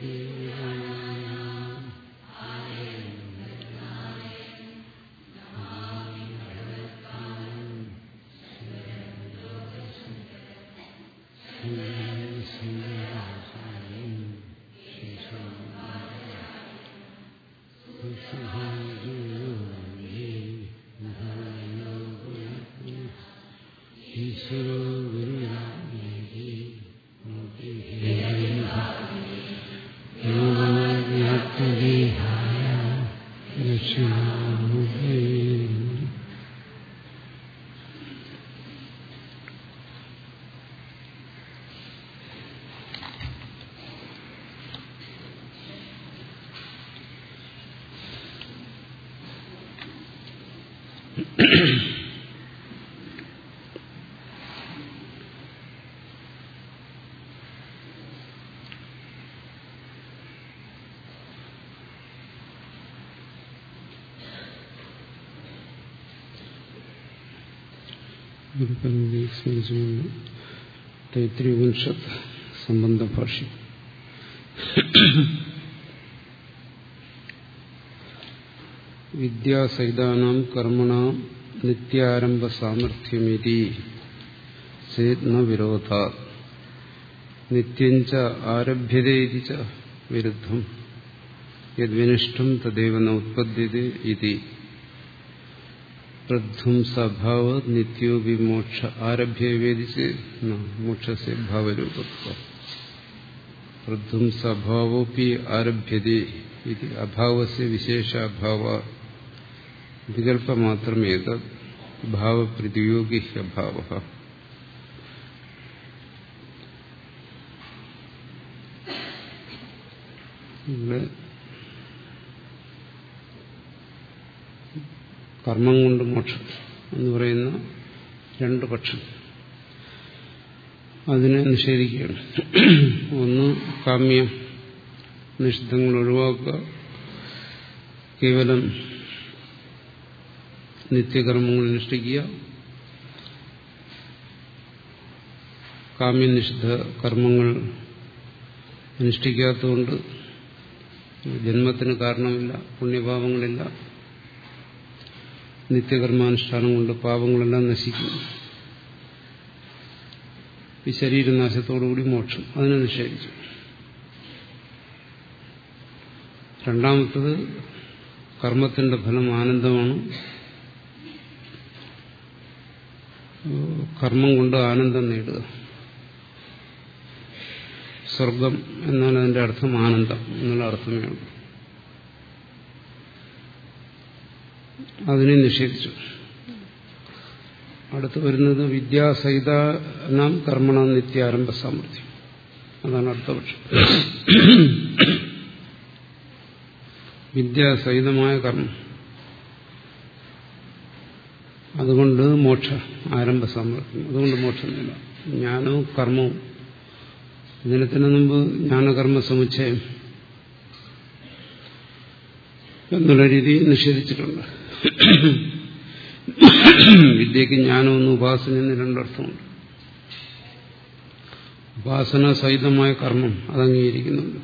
Mm-hmm. ഗുരുപരമ്പരയെ സ്മരിച്ചുകൊണ്ട് തൈത്രി ഉപനിഷത്ത് സംബന്ധ ഭാഷ വിദ്യാസഹിതാനാം കർമ്മണാം നിത്യാരംഭ സാമർഥ്യമിതി ചേത് ന വിരോധ നിത്യഞ്ച ആരഭ്യതേതി ച വിരുദ്ധം യദ്വിനിഷ്ഠം തദൈവ ന ഉത്പദ്യത്തെ ഇതി പ്രധ്വംസഭാവ നിത്യോ വിമോക്ഷ ആരഭ്യ വേദിച്ച് മോക്ഷസെ ഭാവരൂപത്വ പ്രധ്വംസഭാവോപ്പി ആരഭ്യതേ ഇത് അഭാവസ്യ വിശേഷാഭാവ വികല്പമാത്രമേത ഭാവപ്രതിയോഗിഹ്യഭാവ കർമ്മം കൊണ്ട് മോക്ഷം എന്ന് പറയുന്ന രണ്ട് പക്ഷം അതിനെ നിഷേധിക്കുകയാണ്. ഒന്ന് കാമ്യ നിഷിദ്ധങ്ങൾ ഒഴിവാക്കുക കേവലം നിത്യകർമ്മങ്ങൾ അനുഷ്ഠിക്കുക കാമ്യനിഷിദ്ധ കർമ്മങ്ങൾ അനുഷ്ഠിക്കാത്തതുകൊണ്ട് ജന്മത്തിന് കാരണമില്ല പുണ്യപാപങ്ങളില്ല നിത്യകർമാനുഷ്ഠാനം കൊണ്ട് പാപങ്ങളെല്ലാം നശിക്കും ഈ ശരീരനാശത്തോടുകൂടി മോക്ഷം അതിനെ നിഷേധിച്ചു രണ്ടാമത്തത് കർമ്മത്തിന്റെ ഫലം ആനന്ദമാണ് കർമ്മം കൊണ്ട് ആനന്ദം നേടുക. സ്വർഗം എന്നാണ് അതിന്റെ അർത്ഥം ആനന്ദം എന്നുള്ള അർത്ഥമേ ഉള്ളൂ. അതിനെ നിഷേധിച്ചു. അടുത്ത് വരുന്നത് വിദ്യാസഹിത നാം കർമ്മണ നിത്യാരംഭ സാമർഥ്യം അതാണ് അടുത്ത പക്ഷം. വിദ്യാസഹിതമായ കർമ്മം. അതുകൊണ്ട് മോക്ഷ ആരംഭ സാമർഥ്യം അതുകൊണ്ട് മോക്ഷമില്ല ജ്ഞാനവും കർമ്മവും. ഇതിനത്തിന് മുമ്പ് ജ്ഞാനകർമ്മ സമുച്ചയം എന്നുള്ള രീതി നിഷേധിച്ചിട്ടുണ്ട്. വിദ്യക്ക് ജ്ഞാനമെന്ന് ഉപാസന എന്ന് രണ്ടർത്ഥമുണ്ട്. ഉപാസന സഹിതമായ കർമ്മം അത് അംഗീകരിക്കുന്നുണ്ട്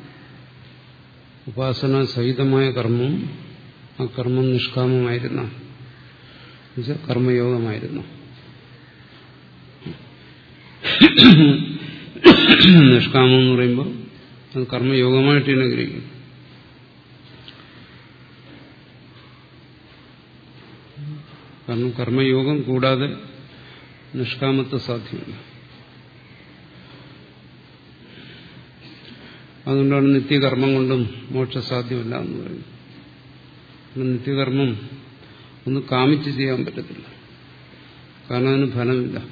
ഉപാസന സഹിതമായ കർമ്മം ആ കർമ്മം നിഷ്കാമമായിരുന്ന കർമ്മയോഗമായിരുന്നു. നിഷ്കാമം എന്ന് പറയുമ്പോൾ അത് കർമ്മയോഗമായിട്ട് തന്നെ ഗ്രഹിക്കും കാരണം കർമ്മയോഗം കൂടാതെ നിഷ്കാമത്തെ സാധ്യമല്ല. അതുകൊണ്ടാണ് നിത്യകർമ്മം കൊണ്ടും മോക്ഷ സാധ്യമല്ല എന്ന് പറയുന്നത്. നിത്യകർമ്മം ഒന്ന് കാമിച്ച് ചെയ്യാൻ പറ്റത്തില്ല. കാരണം അതിന് ഫലമില്ല.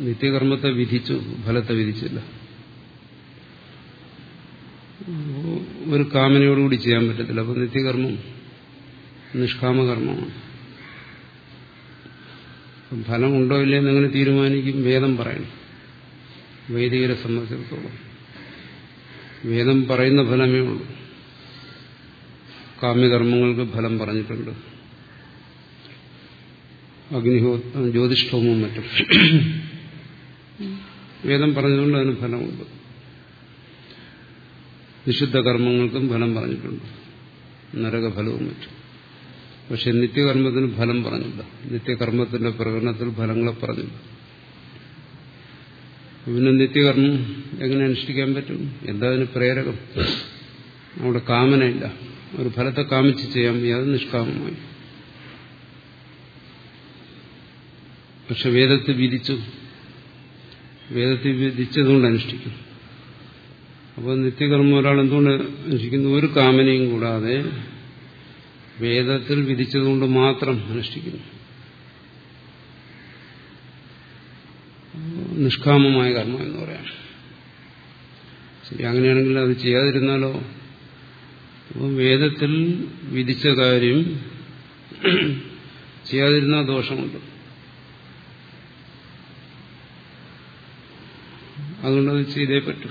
നിത്യകർമ്മത്തെ വിധിച്ചു ഫലത്തെ വിധിച്ചില്ല. ഒരു കാമനയോടുകൂടി ചെയ്യാൻ പറ്റത്തില്ല. അപ്പൊ നിത്യകർമ്മം നിഷ്കാമകർമ്മമാണ്. ഫലം ഫലമുണ്ടോ ഇല്ലേ എന്നങ്ങനെ തീരുമാനിക്കും? വേദം പറയണം. വൈദികരെ സംബന്ധിച്ചിടത്തോളം. വേദം പറയുന്ന ഫലമേ ഉള്ളൂ. കാമ്യകർമ്മങ്ങൾക്ക് ഫലം പറഞ്ഞിട്ടുണ്ട്. അഗ്നിഹോ ജ്യോതിഷ്ഠവും മറ്റും. വേദം പറഞ്ഞതുകൊണ്ട് അതിന് ഫലമുണ്ട്. നിഷിദ്ധ കർമ്മങ്ങൾക്കും ഫലം പറഞ്ഞിട്ടുണ്ട്. നരകഫലവും മറ്റും. പക്ഷെ നിത്യകർമ്മത്തിന് ഫലം പറഞ്ഞില്ല. നിത്യകർമ്മത്തിന്റെ പ്രകടനത്തിൽ ഫലങ്ങളെ പറഞ്ഞില്ല. പിന്നെ നിത്യകർമ്മം എങ്ങനെ അനുഷ്ഠിക്കാൻ പറ്റും? എന്താ അതിന് പ്രേരകം? അവിടെ കാമനയില്ല. ഒരു ഫലത്തെ കാമിച്ച് ചെയ്യാൻ വയ്യ അത് നിഷ്കാമമായി പക്ഷെ വേദത്തിൽ വിധിച്ചു. വേദത്തിൽ വിധിച്ചതുകൊണ്ട് അനുഷ്ഠിക്കും അപ്പോൾ നിത്യകർമ്മം ഒരാൾ എന്തുകൊണ്ട് അനുഷ്ഠിക്കുന്നു? ഒരു കാമനയും കൂടാതെ വേദത്തിൽ വിധിച്ചതുകൊണ്ട് മാത്രം അനുഷ്ഠിക്കുന്നു. നിഷ്കാമമായ കർമ്മം എന്ന് പറയാം. ശരി അങ്ങനെയാണെങ്കിൽ അത് ചെയ്യാതിരുന്നാലോ? വേദത്തിൽ വിധിച്ച കാര്യം ചെയ്യാതിരുന്ന ദോഷമുണ്ട്. അതുകൊണ്ടത് അത് ചെയ്തേ പറ്റൂ.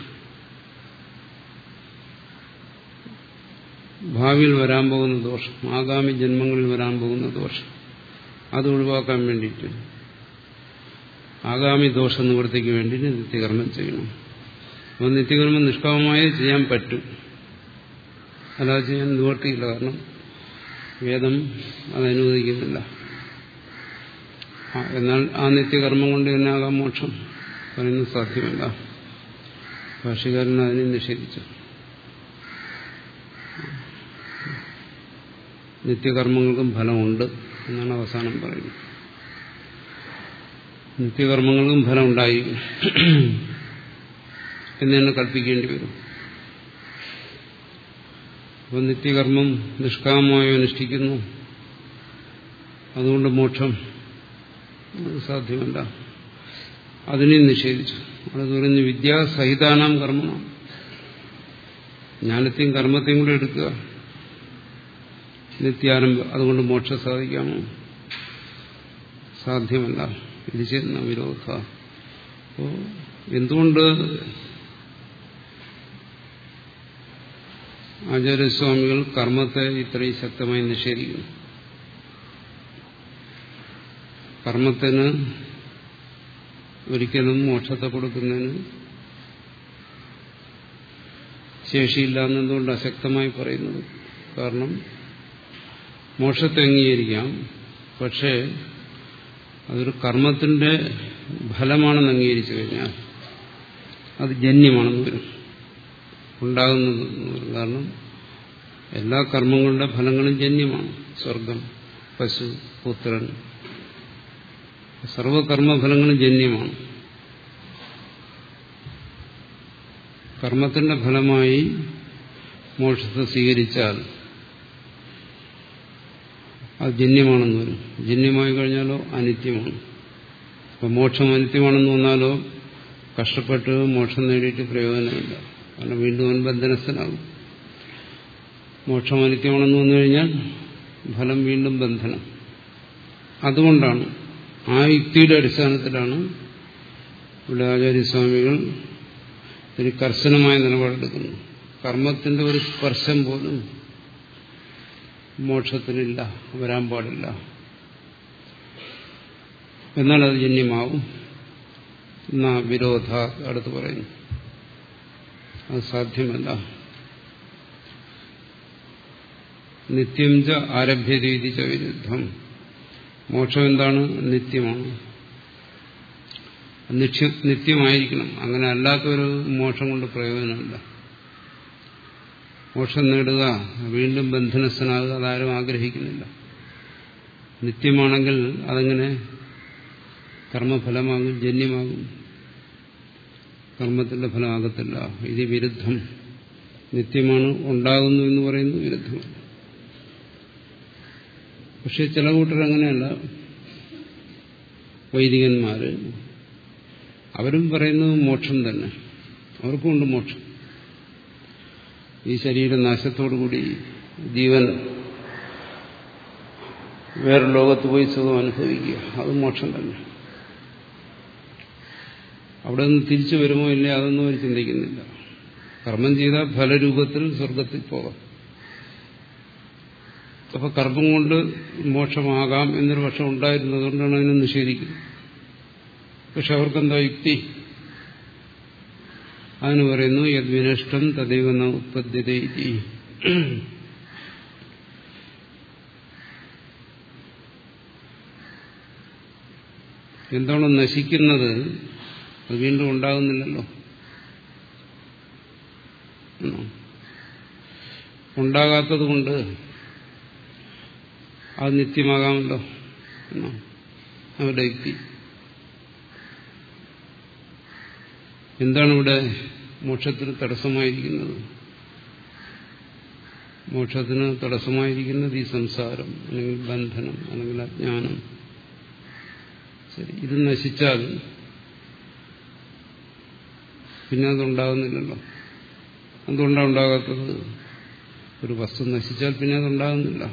ഭാവിയിൽ വരാൻ പോകുന്ന ദോഷം ആഗാമി ജന്മങ്ങളിൽ വരാൻ പോകുന്ന ദോഷം അത് ഒഴിവാക്കാൻ വേണ്ടിയിട്ട് ആഗാമി ദോഷ നിവൃത്തിക്ക് വേണ്ടിയിട്ട് നിത്യകർമ്മം ചെയ്യണം. അപ്പോൾ നിത്യകർമ്മം നിഷ്കാമമായി ചെയ്യാൻ പറ്റും. അല്ലാതെ ചെയ്യാൻ നിവർത്തിയില്ല. കാരണം വേദം അതനുവദിക്കുന്നില്ല. എന്നാൽ ആ നിത്യകർമ്മം കൊണ്ട് തന്നെ ആകാം മോക്ഷം? പറയുന്നത് സാധ്യമല്ല. ഭാഷകാരൻ അതിനെ നിഷേധിച്ചു. നിത്യകർമ്മങ്ങൾക്കും ഫലമുണ്ട് എന്നാണ് അവസാനം പറയുന്നത്. നിത്യകർമ്മങ്ങൾക്കും ഫലമുണ്ടായി. എന്ന് തന്നെ കൽപ്പിക്കേണ്ടി വരും. അപ്പോൾ നിത്യകർമ്മം നിഷ്കാമമായി അനുഷ്ഠിക്കുന്നു. അതുകൊണ്ട് മോക്ഷം സാധ്യമല്ല. അതിനെ നിഷേധിച്ചു. അത് പറയുന്നു വിദ്യാസഹിതാനാം കർമ്മമാണ് ജ്ഞാനത്തെയും കർമ്മത്തെയും കൂടെ എടുക്കുക. നിത്യാരംഭം അതുകൊണ്ട് മോക്ഷം സാധിക്കാമോ? സാധ്യമല്ല. ഇത് ചെയ്യുന്ന വിരോധ. എന്തുകൊണ്ട് ആചാര്യസ്വാമികൾ കർമ്മത്തെ ഇത്രയും ശക്തമായി നിഷേധിക്കുന്നു. കർമ്മത്തിന് ഒരിക്കലും മോക്ഷത്തെ കൊടുക്കുന്നതിന് ശേഷിയില്ല എന്നെന്തുകൊണ്ട് അശക്തമായി പറയുന്നത് കാരണം മോക്ഷത്തെ അംഗീകരിക്കാം പക്ഷേ അതൊരു കർമ്മത്തിന്റെ ഫലമാണെന്ന് അംഗീകരിച്ചു കഴിഞ്ഞാൽ അത് ജന്യമാണെന്ന് വരും. ഉണ്ടാകുന്നത് കാരണം എല്ലാ കർമ്മങ്ങളുടെ ഫലങ്ങളും ജന്യമാണ്. സ്വർഗം പശു പുത്രൻ. സർവകർമ്മഫലങ്ങളും ജന്യമാണ്. കർമ്മത്തിന്റെ ഫലമായി മോക്ഷത്തെ സ്വീകരിച്ചാൽ അത് ജന്യമാണെന്ന് വരും. ജന്യമായി കഴിഞ്ഞാലോ അനിത്യമാണ്. അപ്പം മോക്ഷം അനിത്യമാണെന്ന് വന്നാലോ കഷ്ടപ്പെട്ട് മോക്ഷം നേടിയിട്ട് പ്രയോജനമില്ല. കാരണം വീണ്ടും അവൻ ബന്ധനസ്ഥനാകും മോക്ഷം അനിത്യമാണെന്ന് വന്നു കഴിഞ്ഞാൽ ഫലം വീണ്ടും ബന്ധനം. അതുകൊണ്ടാണ് ആ യുക്തിയുടെ അടിസ്ഥാനത്തിലാണ് ഇവിടെ ആചാര്യസ്വാമികൾ ഒരു കർശനമായ നിലപാടെടുക്കുന്നു കർമ്മത്തിന്റെ ഒരു സ്പർശം പോലും മോക്ഷത്തിനില്ല വരാൻ പാടില്ല. എന്നാൽ അത് ജന്യമാവും. എന്നാ വിരോധ അടുത്ത് പറയുന്നു. അത് സാധ്യമല്ല. നിത്യം ച ആരഭ്യ രീതി ച വിരുദ്ധം. മോക്ഷം എന്താണ്? നിത്യമാണ്. നിത്യമായിരിക്കണം. അങ്ങനെ അല്ലാത്തൊരു മോക്ഷം കൊണ്ട് പ്രയോജനമില്ല. മോക്ഷം നേടുക വീണ്ടും ബന്ധനസ്ഥനാകുക അതാരും ആഗ്രഹിക്കുന്നില്ല. നിത്യമാണെങ്കിൽ അതങ്ങനെ കർമ്മഫലമാകും ജന്യമാകും. കർമ്മത്തിന്റെ ഫലമാകത്തില്ല. ഇത് വിരുദ്ധം. നിത്യമാണ് ഉണ്ടാകുന്നു എന്ന് പറയുന്നത് വിരുദ്ധമാണ്. പക്ഷെ ചില കൂട്ടർ അങ്ങനെയല്ല. വൈദികന്മാര് അവരും പറയുന്നത് മോക്ഷം തന്നെ. അവർക്കുമുണ്ട് മോക്ഷം. ഈ ശരീരനാശത്തോടുകൂടി ജീവൻ വേറെ ലോകത്ത് പോയി സുഖം അനുഭവിക്കുക. അത് മോക്ഷം തന്നെ. അവിടെ നിന്ന് തിരിച്ചു വരുമോ ഇല്ലേ അതൊന്നും അവർ ചിന്തിക്കുന്നില്ല. കർമ്മം ചെയ്താൽ ഫലരൂപത്തിൽ സ്വർഗത്തിൽ പോകാം. അപ്പൊ കർമ്മം കൊണ്ട് മോക്ഷമാകാം എന്നൊരു പക്ഷം ഉണ്ടായിരുന്നത് കൊണ്ടാണ് അതിനെ നിഷേധിക്കുന്നത്. പക്ഷെ അവർക്കെന്താ യുക്തി? അതിന് പറയുന്നു യദ്വിനഷ്ടം തദൈവ ഉത്പദ്ധ്യത എന്താണോ നശിക്കുന്നത്? അത് വീണ്ടും ഉണ്ടാകുന്നില്ലല്ലോ. ഉണ്ടാകാത്തത് കൊണ്ട് അത് നിത്യമാകാമല്ലോ. അവരുടെ യുക്തി. എന്താണ് ഇവിടെ മോക്ഷത്തിന് തടസ്സമായിരിക്കുന്നത്? മോക്ഷത്തിന് തടസ്സമായിരിക്കുന്നത് ഈ സംസാരം അല്ലെങ്കിൽ ബന്ധനം അല്ലെങ്കിൽ അജ്ഞാനം. ശരി ഇത് നശിച്ചാൽ പിന്നെ അതുണ്ടാകുന്നില്ലല്ലോ എന്തുകൊണ്ടാണ് ഉണ്ടാകാത്തത്. ഒരു വസ്തു നശിച്ചാൽ പിന്നെ അതുണ്ടാകുന്നില്ല.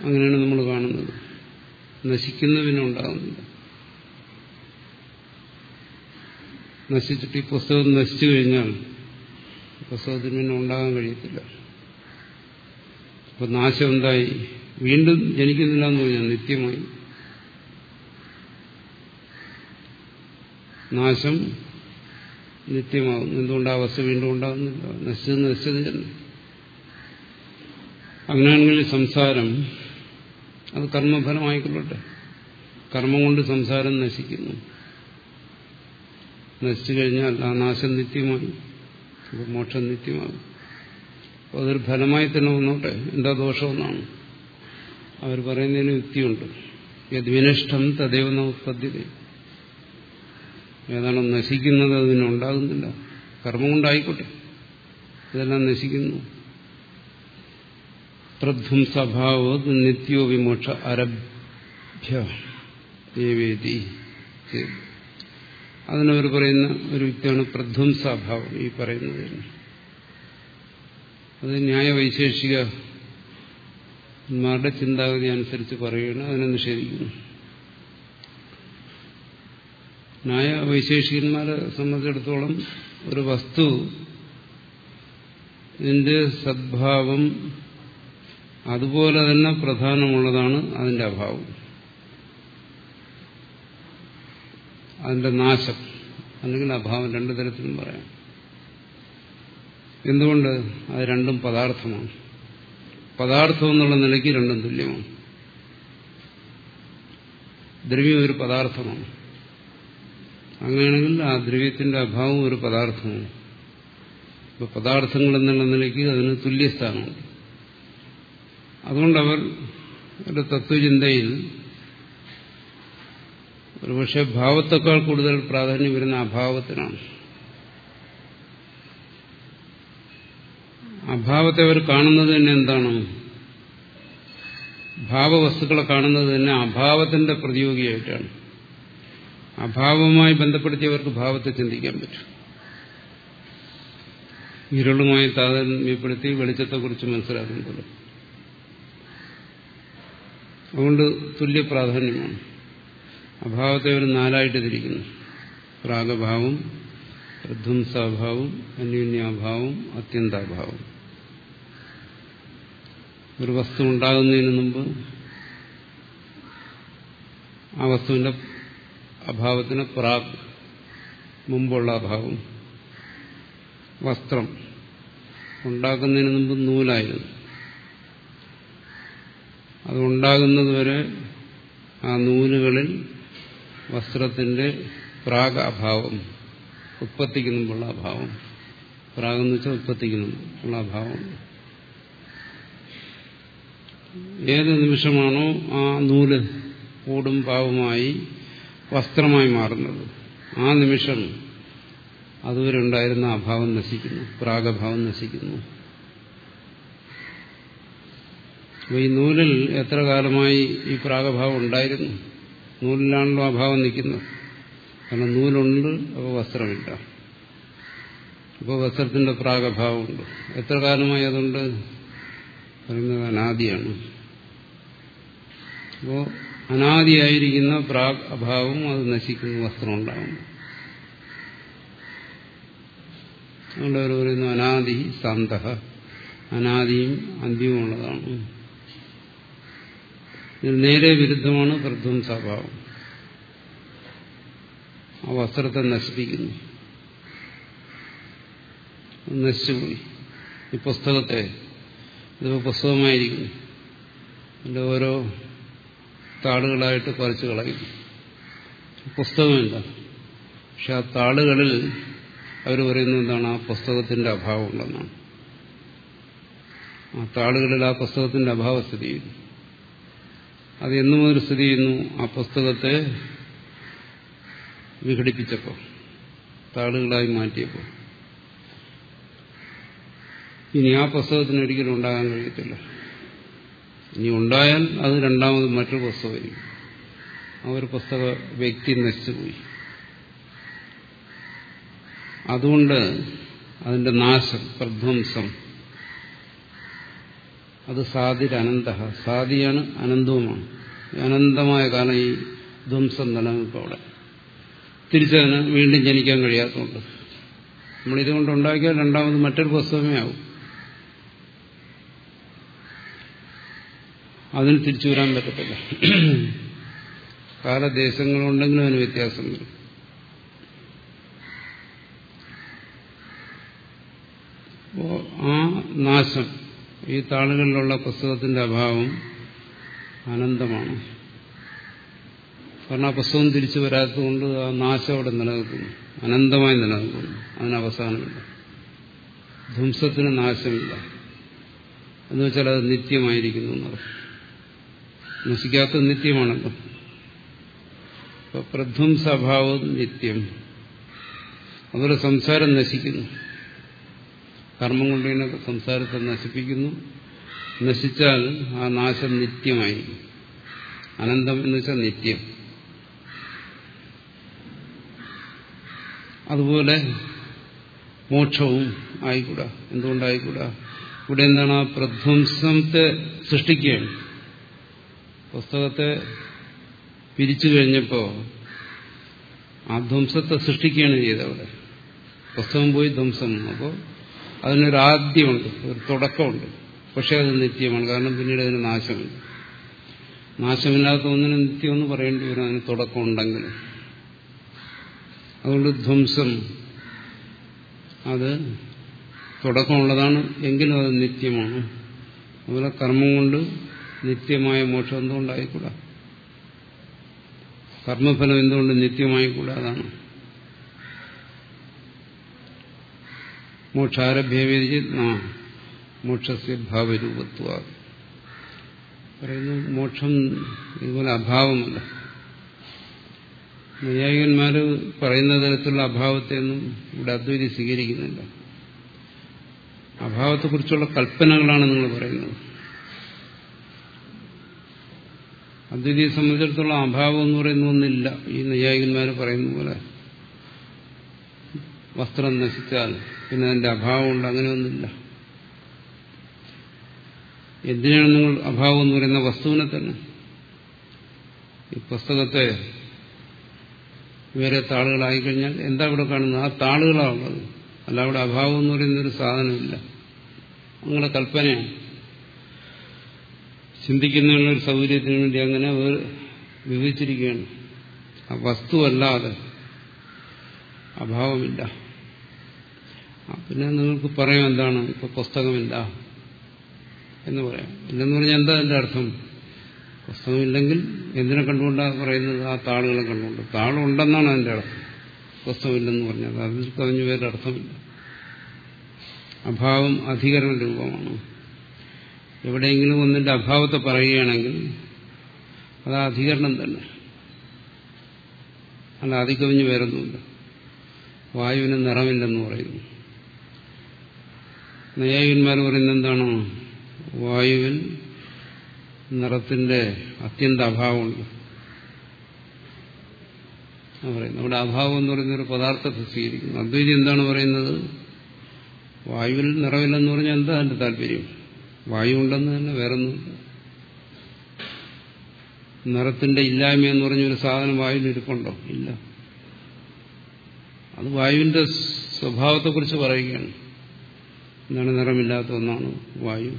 അങ്ങനെയാണ് നമ്മൾ കാണുന്നത്. നശിക്കുന്ന പിന്നെ ഉണ്ടാകുന്നില്ല. നശിച്ചിട്ട് ഈ പുസ്തകം നശിച്ചു കഴിഞ്ഞാൽ പുസ്തകത്തിന് പിന്നെ ഉണ്ടാകാൻ കഴിയത്തില്ല. അപ്പൊ നാശം എന്തായി? വീണ്ടും ജനിക്കുന്നില്ല എന്ന് പറഞ്ഞാൽ നിത്യമായി. നാശം നിത്യമാകും. എന്തുകൊണ്ട് ആ വസ്തു വീണ്ടും ഉണ്ടാകുന്നില്ല? നശിച്ചത് നശിച്ചത് തന്നെ. അങ്ങനെയാണെങ്കിൽ സംസാരം അത് കർമ്മഫലമായിക്കൊള്ളട്ടെ. കർമ്മം കൊണ്ട് സംസാരം നശിക്കുന്നു. നശിച്ചു കഴിഞ്ഞാൽ ആ നാശം നിത്യമായി മോക്ഷം നിത്യമാകും. അപ്പോൾ അതൊരു ഫലമായി തന്നെ വന്നോട്ടെ. എന്താ ദോഷമെന്നാണ്. അവർ പറയുന്നതിന് യുക്തിയുണ്ട്. യദ്വിനിഷ്ഠം തദൈവ ഉത്പദ്ധ്യത ഏതാണോ നശിക്കുന്നത് അതിനുണ്ടാകുന്നില്ല കർമ്മം കൊണ്ടായിക്കോട്ടെ ഇതെല്ലാം നശിക്കുന്നു. പ്രധ്വംസഭാവോ നിത്യോ വിമോക്ഷ അരഭ്യേവേദി അതിനവർ പറയുന്ന ഒരു വ്യക്തിയാണ് പ്രധ്വംസാഭാവം ഈ പറയുന്നത് അത് ന്യായവൈശേഷികന്മാരുടെ ചിന്താഗതി അനുസരിച്ച് പറയുകയാണ് അതിനെ നിഷേധിക്കുന്നു. ന്യായവൈശേഷികന്മാരെ സംബന്ധിച്ചിടത്തോളം ഒരു വസ്തു ഇതിന്റെ സദ്ഭാവം അതുപോലെ തന്നെ പ്രധാനമുള്ളതാണ് അതിന്റെ അഭാവം. അതിന്റെ നാശം അല്ലെങ്കിൽ അഭാവം രണ്ടു തരത്തിലും പറയാം. എന്തുകൊണ്ട്? അത് രണ്ടും പദാർത്ഥമാണ്. പദാർത്ഥം എന്നുള്ള നിലയ്ക്ക് രണ്ടും തുല്യമാണ്. ദ്രവ്യം ഒരു പദാർത്ഥമാണ്. അങ്ങനെയാണെങ്കിൽ ആ ദ്രവ്യത്തിന്റെ അഭാവം ഒരു പദാർത്ഥമാണ്. ഇപ്പൊ പദാർത്ഥങ്ങൾ എന്നുള്ള നിലയ്ക്ക് അതിന് തുല്യസ്ഥാനമുണ്ട്. അതുകൊണ്ടവർ ഒരു തത്വചിന്തയിൽ ഒരുപക്ഷെ ഭാവത്തെക്കാൾ കൂടുതൽ പ്രാധാന്യം വരുന്ന അഭാവത്തിനാണ്. അഭാവത്തെ അവർ കാണുന്നത് തന്നെ എന്താണ്? ഭാവവസ്തുക്കളെ കാണുന്നത് തന്നെ അഭാവത്തിന്റെ പ്രതിയോഗിയായിട്ടാണ്. അഭാവവുമായി ബന്ധപ്പെടുത്തി അവർക്ക് ഭാവത്തെ ചിന്തിക്കാൻ പറ്റും. ഇരുളുമായി താതാത്മ്യപ്പെടുത്തി വെളിച്ചത്തെക്കുറിച്ച് മനസ്സിലാക്കുമ്പോൾ അതുകൊണ്ട് തുല്യ പ്രാധാന്യമാണ്. അഭാവത്തെ ഒരു നാലായിട്ട് തിരിക്കുന്നു പ്രാഗഭാവം പ്രധ്വംസാഭാവം അന്യോന്യാഭാവം അത്യന്താഭാവം. ഒരു വസ്തു ഉണ്ടാകുന്നതിന് മുമ്പ് ആ വസ്തുവിന്റെ അഭാവത്തിന് പ്രാഗ് മുമ്പുള്ള അഭാവം. വസ്ത്രം. ഉണ്ടാക്കുന്നതിന് മുമ്പ് നൂലായിരുന്നു. അതുണ്ടാകുന്നതുവരെ ആ നൂലുകളിൽ വസ്ത്രത്തിന്റെ പ്രാഗ് അഭാവം ഉത്പത്തിക്ക് മുമ്പുള്ള അഭാവം. പ്രാഗെന്ന് വെച്ചാൽ ഉത്പത്തിക്ക് മുമ്പുള്ള അഭാവം. ഏത് നിമിഷമാണോ ആ നൂൽ കൂടും പാവുമായി വസ്ത്രമായി മാറുന്നത്. ആ നിമിഷം അതുവരെ ഉണ്ടായിരുന്ന അഭാവം നശിക്കുന്നു. പ്രാഗഭാവം നശിക്കുന്നു. ഈ നൂലിൽ എത്ര കാലമായി ഈ പ്രാഗഭാവം ഉണ്ടായിരുന്നു? നൂലിലാണല്ലോ അഭാവം നിൽക്കുന്നത്. കാരണം നൂലുണ്ട് അപ്പോൾ വസ്ത്രമില്ല. അപ്പോൾ വസ്ത്രത്തിന്റെ പ്രാഗഭാവമുണ്ട്. എത്ര കാലമായി അതുണ്ട്? പറയുന്നത് അനാദിയാണ്. അപ്പോൾ അനാദിയായിരിക്കുന്ന പ്രാഗ് അഭാവം അത് നശിക്കുന്ന വസ്ത്രം ഉണ്ടാകുന്നു അതുകൊണ്ടവർ പറയുന്നു അനാദി സാന്ത അനാദിയും അന്ത്യമുള്ളതാണ് ഇതിന് നേരെ വിരുദ്ധമാണ് പ്രധ്വംസഭാവം ആ വസ്ത്രത്തെ നശിപ്പിക്കുന്നു. നശിച്ചുപോയി. ഈ പുസ്തകത്തെ ഇതിപ്പോൾ പുസ്തകമായിരിക്കുന്നു. ഓരോ താളുകളായിട്ട് പറിച്ചു കളയും. പുസ്തകമില്ല. പക്ഷെ ആ താളുകളിൽ അവർ പറയുന്നത് എന്താണ്? ആ പുസ്തകത്തിന്റെ അഭാവം ഉണ്ടെന്നാണ് ആ താളുകളിൽ ആ പുസ്തകത്തിന്റെ അഭാവം സ്ഥിതി ചെയ്യുന്നു. അത് എന്നു മുതൽ സ്ഥിതി ചെയ്യുന്നു? ആ പുസ്തകത്തെ വിഘടിപ്പിച്ചപ്പോൾ താളുകളായി മാറ്റിയപ്പോൾ. ഇനി ആ പുസ്തകത്തിന് ഒരിക്കലും ഉണ്ടാകാൻ കഴിയത്തില്ല. ഇനി ഉണ്ടായാൽ അത് രണ്ടാമത് മറ്റൊരു പുസ്തകമായിരിക്കും. ആ ഒരു പുസ്തക വ്യക്തി നശിച്ചുപോയി അതുകൊണ്ട് അതിന്റെ നാശം പ്രധ്വംസം അത് സാധിരനന്ത സാധിയാണ് അനന്തവുമാണ്. അനന്തമായ കാലം ഈ ധ്വംസം നിലനിൽക്കും അവിടെ. തിരിച്ചതിന് വീണ്ടും ജനിക്കാൻ കഴിയാത്തതുകൊണ്ട്. നമ്മളിതുകൊണ്ട് ഉണ്ടാക്കിയാൽ രണ്ടാമത് മറ്റൊരു പുസ്തകമേ ആവും. അതിന് തിരിച്ചു വരാൻ പറ്റത്തില്ല. കാലദേശങ്ങളുണ്ടെങ്കിലും അതിന് വ്യത്യാസം വരും. ആ നാശം ഈ താളുകളിലുള്ള പുസ്തകത്തിന്റെ അഭാവം അനന്തമാണ്. കാരണം ആ പുസ്തകം തിരിച്ചു വരാത്തതുകൊണ്ട് ആ നാശം അവിടെ നിലനിൽക്കുന്നു. അനന്തമായി നിലനിൽക്കുന്നു. അതിന് അവസാനമില്ല. ധ്വംസത്തിന് നാശമില്ല. എന്ന് വെച്ചാൽ അത് നിത്യമായിരിക്കുന്നു എന്നർത്ഥം. നശിക്കാത്ത നിത്യമാണല്ലോ പ്രധ്വംസഭാവം നിത്യം. അതുപോലെ സംസാരം നശിക്കുന്നു. കർമ്മം കൊണ്ട് തന്നെ സംസാരത്തെ നശിപ്പിക്കുന്നു. നശിച്ചാൽ ആ നാശം നിത്യമായി. അനന്തം എന്ന് വെച്ചാൽ നിത്യം. അതുപോലെ മോക്ഷവും ആയിക്കൂടാ. എന്തുകൊണ്ടായിക്കൂടാ? ഇവിടെ എന്താണ് ആ പ്രധ്വംസത്തെ സൃഷ്ടിക്കുകയാണ്. പുസ്തകത്തെ പിരിച്ചു കഴിഞ്ഞപ്പോൾ ആ ധ്വംസത്തെ സൃഷ്ടിക്കുകയാണ് ചെയ്തത് അവിടെ പുസ്തകം പോയി ധ്വംസം. അപ്പോൾ അതിനൊരു ആദ്യമുണ്ട് ഒരു തുടക്കമുണ്ട്. പക്ഷെ അത് നിത്യമാണ് കാരണം പിന്നീട് അതിന് നാശമില്ല നാശമില്ലാത്ത ഒന്നിനും നിത്യമെന്ന് പറയേണ്ടി വരും അതിന് തുടക്കമുണ്ടെങ്കിൽ. അതുകൊണ്ട് ധ്വംസം അത് തുടക്കമുള്ളതാണ് എങ്കിലും അത് നിത്യമാണ്. അതുപോലെ കർമ്മം കൊണ്ട് നിത്യമായ മോക്ഷം എന്തുകൊണ്ടായിക്കൂടാ? കർമ്മഫലം എന്തുകൊണ്ട് നിത്യമായിക്കൂടാ? അതാണ്. മോക്ഷാരഭ്യവേദി മോക്ഷസ്യ ഭാവരൂപത്വ. പറയുന്നു മോക്ഷം ഇതുപോലെ അഭാവമല്ല. നൈയായികന്മാർ പറയുന്ന തരത്തിലുള്ള അഭാവത്തെയൊന്നും ഇവിടെ അദ്വൈതി സ്വീകരിക്കുന്നില്ല. അഭാവത്തെക്കുറിച്ചുള്ള കൽപ്പനകളാണ് നിങ്ങൾ പറയുന്നത്. അദ്വൈതിയെ സംബന്ധിച്ചിടത്തോളം അഭാവം എന്ന് പറയുന്ന ഒന്നില്ല. ഈ നൈയായികന്മാർ പറയുന്ന പോലെ. വസ്ത്രം നശിച്ചാൽ പിന്നെ അതിന്റെ അഭാവമുണ്ട് അങ്ങനെയൊന്നുമില്ല എന്തിനാണ് നിങ്ങൾ അഭാവം എന്ന് പറയുന്ന വസ്തുവിനെ തന്നെ? ഈ പുസ്തകത്തെ വേറെ താളുകളായിക്കഴിഞ്ഞാൽ എന്താ ഇവിടെ കാണുന്നത്? ആ താളുകളാണുള്ളത്. അല്ല അവിടെ അഭാവം എന്ന് പറയുന്നൊരു സാധനമില്ല. നിങ്ങളുടെ കൽപ്പനയാണ്. ചിന്തിക്കുന്നതിനുള്ള സൗകര്യത്തിന് വേണ്ടി അങ്ങനെ വിവരിച്ചിരിക്കുകയാണ്. ആ വസ്തുവല്ലാതെ അഭാവമില്ല. പിന്നെ നിങ്ങൾക്ക് പറയാം എന്താണ്? ഇപ്പൊ പുസ്തകമില്ല എന്ന് പറയാം. ഇല്ലെന്ന് പറഞ്ഞാൽ എന്താ അതിന്റെ അർത്ഥം? പുസ്തകമില്ലെങ്കിൽ എന്തിനെ കണ്ടുകൊണ്ടാണ് പറയുന്നത്? ആ താളുകളെ കണ്ടുകൊണ്ട്. താളുണ്ടെന്നാണ് അതിന്റെ അർത്ഥം. പുസ്തകമില്ലെന്ന് പറഞ്ഞത് അതിൽ കവിഞ്ഞു വേറെ അർത്ഥമില്ല. അഭാവം അധികരണ രൂപമാണ്. എവിടെയെങ്കിലും ഒന്നിന്റെ അഭാവത്തെ പറയുകയാണെങ്കിൽ അത് അധികരണം തന്നെ. അല്ല അതികവിഞ്ഞ് വേറൊന്നുമില്ല. വായുവിന് നിറമില്ലെന്ന് പറയുന്നു. നയായികന്മാർ പറയുന്നത് എന്താണോ? വായുവിൽ നിറത്തിന്റെ അത്യന്ത അഭാവമുണ്ട്. പറയുന്നു. അവിടെ അഭാവം എന്ന് പറയുന്ന ഒരു പദാർത്ഥത്തെ സ്വീകരിക്കുന്നു അദ്വൈതി എന്താണ് പറയുന്നത്? വായുവിൽ നിറവില്ലെന്ന് പറഞ്ഞാൽ എന്താ അതിന്റെ താല്പര്യം? വായു ഉണ്ടെന്ന് തന്നെ വേറൊന്നുമില്ല നിറത്തിന്റെ ഇല്ലായ്മ എന്ന് പറഞ്ഞൊരു സാധനം വായുവിൽ ഇരിപ്പുണ്ടോ? ഇല്ല. അത് വായുവിന്റെ സ്വഭാവത്തെക്കുറിച്ച് പറയുകയാണ്. എന്താണ് നിറമില്ലാത്ത ഒന്നാണ് വായു?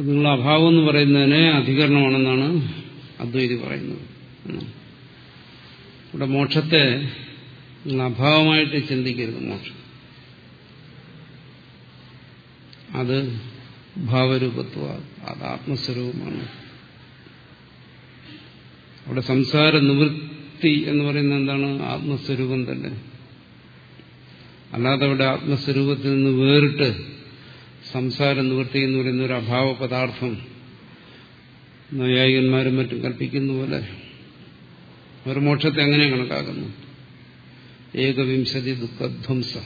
നിങ്ങൾ അഭാവം എന്ന് പറയുന്നതിനെ അധികരണമാണെന്നാണ് അദ്വൈതി പറയുന്നത്. ഇവിടെ മോക്ഷത്തെ നിങ്ങൾ അഭാവമായിട്ട് ചിന്തിക്കരുത് മോക്ഷം. അത് ഭാവരൂപത്വ അത് ആത്മസ്വരൂപമാണ്. അവിടെ സംസാര നിവൃത്തി എന്ന് പറയുന്നത് എന്താണ്? ആത്മസ്വരൂപം തന്നെ. അല്ലാതെ അവിടെ ആത്മസ്വരൂപത്തിൽ നിന്ന് വേറിട്ട് സംസാര നിവൃത്തി എന്ന് പറയുന്ന ഒരു അഭാവ പദാർത്ഥം നൈയായികന്മാരും മറ്റും കൽപ്പിക്കുന്ന പോലെ ഒരു മോക്ഷത്തെ എങ്ങനെ കണക്കാക്കുന്നു. ഏകവിംശതി ദുഃഖധ്വംസ.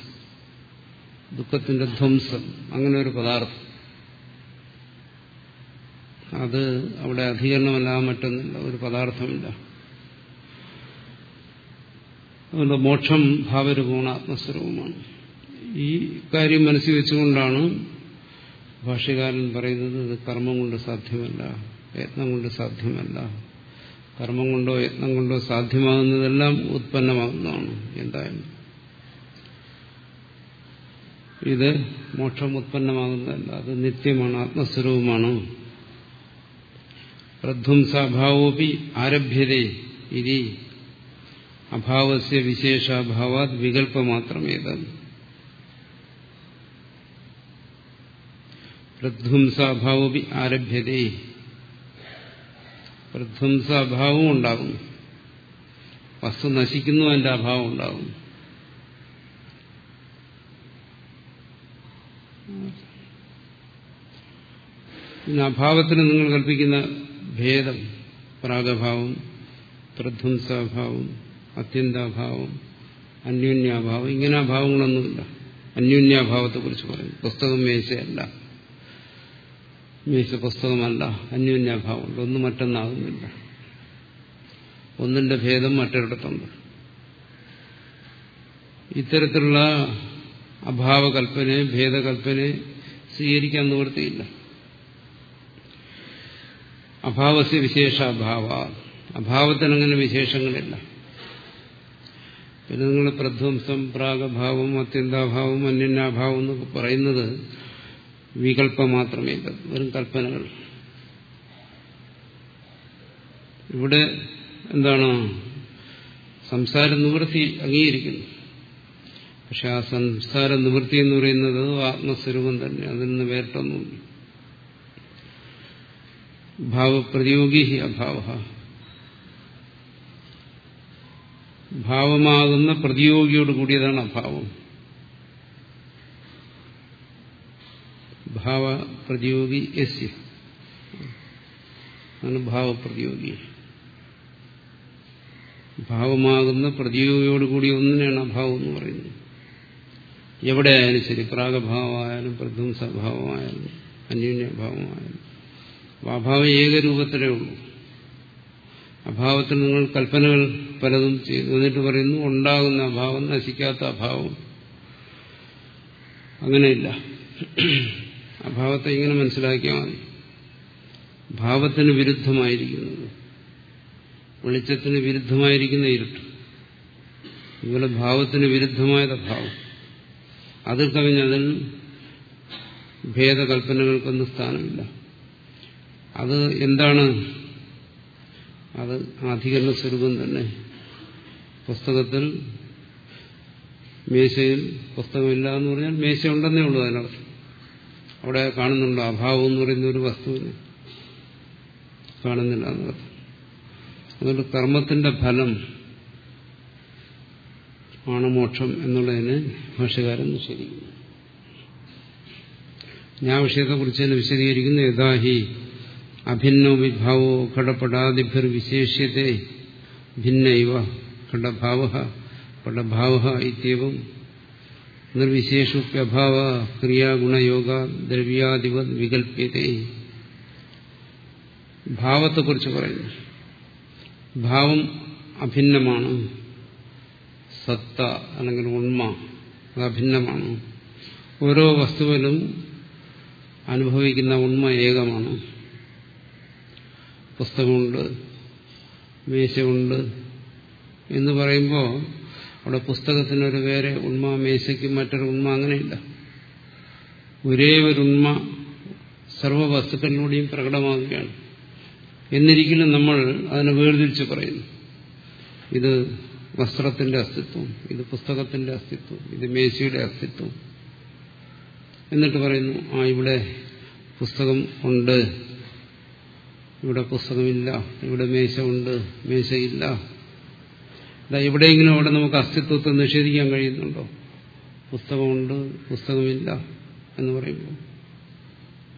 ദുഃഖത്തിന്റെ ധ്വംസം. അങ്ങനെ ഒരു പദാർത്ഥം. അത് അവിടെ അധികരണമല്ല മറ്റൊന്നില്ല ഒരു പദാർത്ഥമില്ല. അതുകൊണ്ട് മോക്ഷം ഭാവരൂപമാണ് ആത്മസ്വരൂപമാണ് ഈ കാര്യം മനസ്സിൽ വെച്ചുകൊണ്ടാണ് ഭാഷ്യകാരൻ പറയുന്നത് ഇത് കർമ്മം കൊണ്ട് സാധ്യമല്ല യത്നം കൊണ്ട് സാധ്യമല്ല. കർമ്മം കൊണ്ടോ യത്നം കൊണ്ടോ സാധ്യമാകുന്നതെല്ലാം ഉത്പന്നമാകുന്നതാണ് എന്തായാലും. ഇത് മോക്ഷം ഉത്പന്നമാകുന്നതല്ല അത് നിത്യമാണ് ആത്മസ്വരൂപമാണ്. പ്രധ്വംസാഭാവോപി ആരഭ്യതേ ഇതി. അഭാവസ്യ വിശേഷാഭാവാത് വികല്പമാത്രമേത് പ്രധ്വംസാഭാവോപി ആരഭ്യതേ. പ്രധ്വംസാഭാവവും ഉണ്ടാകും വസ്തു നശിക്കുന്നു അതിന്റെ അഭാവം ഉണ്ടാകും പിന്നെ അഭാവത്തിന് നിങ്ങൾ കൽപ്പിക്കുന്ന ഭേദം പ്രാഗഭാവം പ്രധ്വംസാഭാവം അത്യന്താഭാവം അന്യോന്യാഭാവം ഇങ്ങനെ അഭാവങ്ങളൊന്നുമില്ല അന്യോന്യാഭാവത്തെക്കുറിച്ച് പറയും പുസ്തകം മേശയല്ല. മേശ പുസ്തകമല്ല. അന്യോന്യാഭാവമുണ്ട്. ഒന്ന് മറ്റൊന്നാകുന്നില്ല. ഒന്നിന്റെ ഭേദം മറ്റൊരിടത്തുണ്ട്. ഇത്തരത്തിലുള്ള അഭാവകൽപ്പനയെ ഭേദകൽപ്പനയെ സ്വീകരിക്കാൻ നിവൃത്തിയില്ല. അഭാവസ്യ വിശേഷാഭാവ അഭാവത്തിനങ്ങനെ വിശേഷങ്ങളില്ല. പിന്നെ നിങ്ങൾ പ്രധ്വംസം പ്രാഗഭാവം അത്യന്താഭാവം അന്യന്യാഭാവം എന്നൊക്കെ പറയുന്നത് വികല്പം മാത്രമേ വെറും കൽപ്പനകൾ. ഇവിടെ എന്താണ്? സംസാര നിവൃത്തി അംഗീകരിക്കുന്നു. പക്ഷെ ആ സംസാര നിവൃത്തി എന്ന് പറയുന്നത് ആത്മസ്വരൂപം തന്നെ അതിൽ നിന്ന് വേറിട്ടൊന്നുമില്ല. ഭാവപ്രതിയോഗി അഭാവ. ഭാവമാകുന്ന പ്രതിയോഗിയോട് കൂടിയതാണ് അഭാവം. ഭാവപ്രതിയോഗി എസ് ആണ് ഭാവപ്രതിയോഗി. ഭാവമാകുന്ന പ്രതിയോഗിയോട് കൂടി ഒന്നിനെയാണ് അഭാവം എന്ന് പറയുന്നത്. എവിടെയായാലും ശരി പ്രാഗഭാവമായാലും പ്രധ്വംസഭാവമായാലും അന്യോന്യഭാവമായാലും അഭാവം ഏകരൂപത്തിലേ ഉള്ളൂ. അഭാവത്തിൽ നിങ്ങൾ കൽപ്പനകൾ പലതും ചെയ്തു എന്നിട്ട് പറയുന്നു ഉണ്ടാകുന്ന അഭാവം നശിക്കാത്ത അഭാവം. അങ്ങനെയില്ല. അഭാവത്തെ ഇങ്ങനെ മനസ്സിലാക്കിയാൽ മതി. ഭാവത്തിന് വിരുദ്ധമായിരിക്കുന്നത്. വെളിച്ചത്തിന് വിരുദ്ധമായിരിക്കുന്ന ഇരുട്ട്. ഇതുപോലെ ഭാവത്തിന് വിരുദ്ധമായത് അഭാവം. അതിൽ കവിഞ്ഞതിൽ ഭേദകൽപ്പനകൾക്കൊന്നും സ്ഥാനമില്ല. അത് എന്താണ്? അത് അധികരണ സ്വരൂപം തന്നെ. പുസ്തകത്തിൽ മേശയിൽ പുസ്തകമില്ല എന്ന് പറഞ്ഞാൽ മേശ ഉണ്ടെന്നേ ഉള്ളൂ അതിനകത്ത്. അവിടെ കാണുന്നുണ്ട് അഭാവം എന്ന് പറയുന്ന ഒരു വസ്തുവിനെ. കാണുന്നില്ല എന്നർത്ഥം അതുകൊണ്ട് കർമ്മത്തിന്റെ ഫലം ആണ് മോക്ഷം എന്നുള്ളതിന് ഭാഷകാരൻ നിഷേധിക്കുന്നു ഞാൻ വിഷയത്തെക്കുറിച്ച് തന്നെ വിശദീകരിക്കുന്നു. യഥാഹി അഭിന്നോ വിഭാവോ ഘടപടാദിഭിർ വിശേഷ്യത്തെ ഭിന്നൈവ ഘടഭാവ പടഭാവ ഇത്യവും നിർവിശേഷോപ്യഭാവ ക്രിയാഗുണയോഗ ദ്രവ്യാധിപത് വികല്പ്യത്തെ ഭാവത്തെക്കുറിച്ച് പറയുന്നു। ഭാവം അഭിന്നമാണ്। സത്ത അല്ലെങ്കിൽ ഉണ്മ അത് അഭിന്നമാണ്। ഓരോ വസ്തുവിലും അനുഭവിക്കുന്ന ഉണ്മ ഏകമാണ്। പുസ്തകമുണ്ട് മേശയുണ്ട് എന്ന് പറയുമ്പോൾ അവിടെ പുസ്തകത്തിനൊരു വേറെ ഉണ്മ മേശയ്ക്ക് മറ്റൊരു ഉണ്മ അങ്ങനെയില്ല. ഒരേ ഒരു ഉണ്മ സർവ വസ്തുക്കളിലൂടെയും പ്രകടമാകുകയാണ്. എന്നിരിക്കലും നമ്മൾ അതിനെ വേർതിരിച്ച് പറയുന്നു. ഇത് വസ്ത്രത്തിന്റെ അസ്തിത്വം ഇത് പുസ്തകത്തിന്റെ അസ്തിത്വം ഇത് മേശയുടെ അസ്തിത്വം. എന്നിട്ട് പറയുന്നു ആ ഇവിടെ പുസ്തകം ഉണ്ട്. ഇവിടെ പുസ്തകമില്ല ഇവിടെ മേശ ഉണ്ട് മേശയില്ല എവിടെയെങ്കിലും അവിടെ നമുക്ക് അസ്തിത്വത്തെ നിഷേധിക്കാൻ കഴിയുന്നുണ്ടോ? പുസ്തകമുണ്ട് പുസ്തകമില്ല എന്ന് പറയുമ്പോൾ.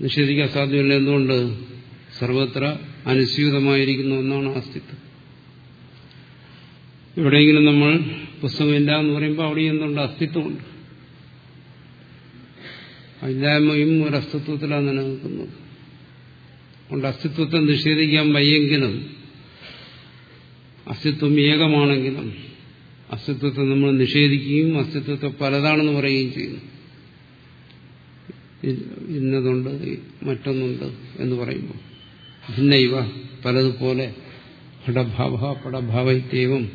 നിഷേധിക്കാൻ സാധ്യമല്ല എന്തുകൊണ്ട്? സർവത്ര അനുസ്യൂതമായിരിക്കുന്ന ഒന്നാണ് അസ്തിത്വം. എവിടെയെങ്കിലും നമ്മൾ പുസ്തകമില്ല എന്ന് പറയുമ്പോൾ അവിടെ എന്തുണ്ട്? അസ്തിത്വമുണ്ട്. ഇല്ലായ്മയും ഒരു അസ്തിത്വത്തിലാണ് നിലനിൽക്കുന്നത്. അതുകൊണ്ട് അസ്തിത്വത്തെ നിഷേധിക്കാൻ വയ്യെങ്കിലും അസ്തിത്വം ഏകമാണെങ്കിലും അസ്തിത്വത്തെ നമ്മൾ നിഷേധിക്കുകയും അസ്തിത്വത്തെ പലതാണെന്ന് പറയുകയും ചെയ്യുന്നു. ഇന്നതുണ്ട് മറ്റൊന്നുണ്ട് എന്ന് പറയുമ്പോൾ ഭിന്നൈവ പലതുപോലെ ഘടഭാവ പടഭാവ ഇത്യവും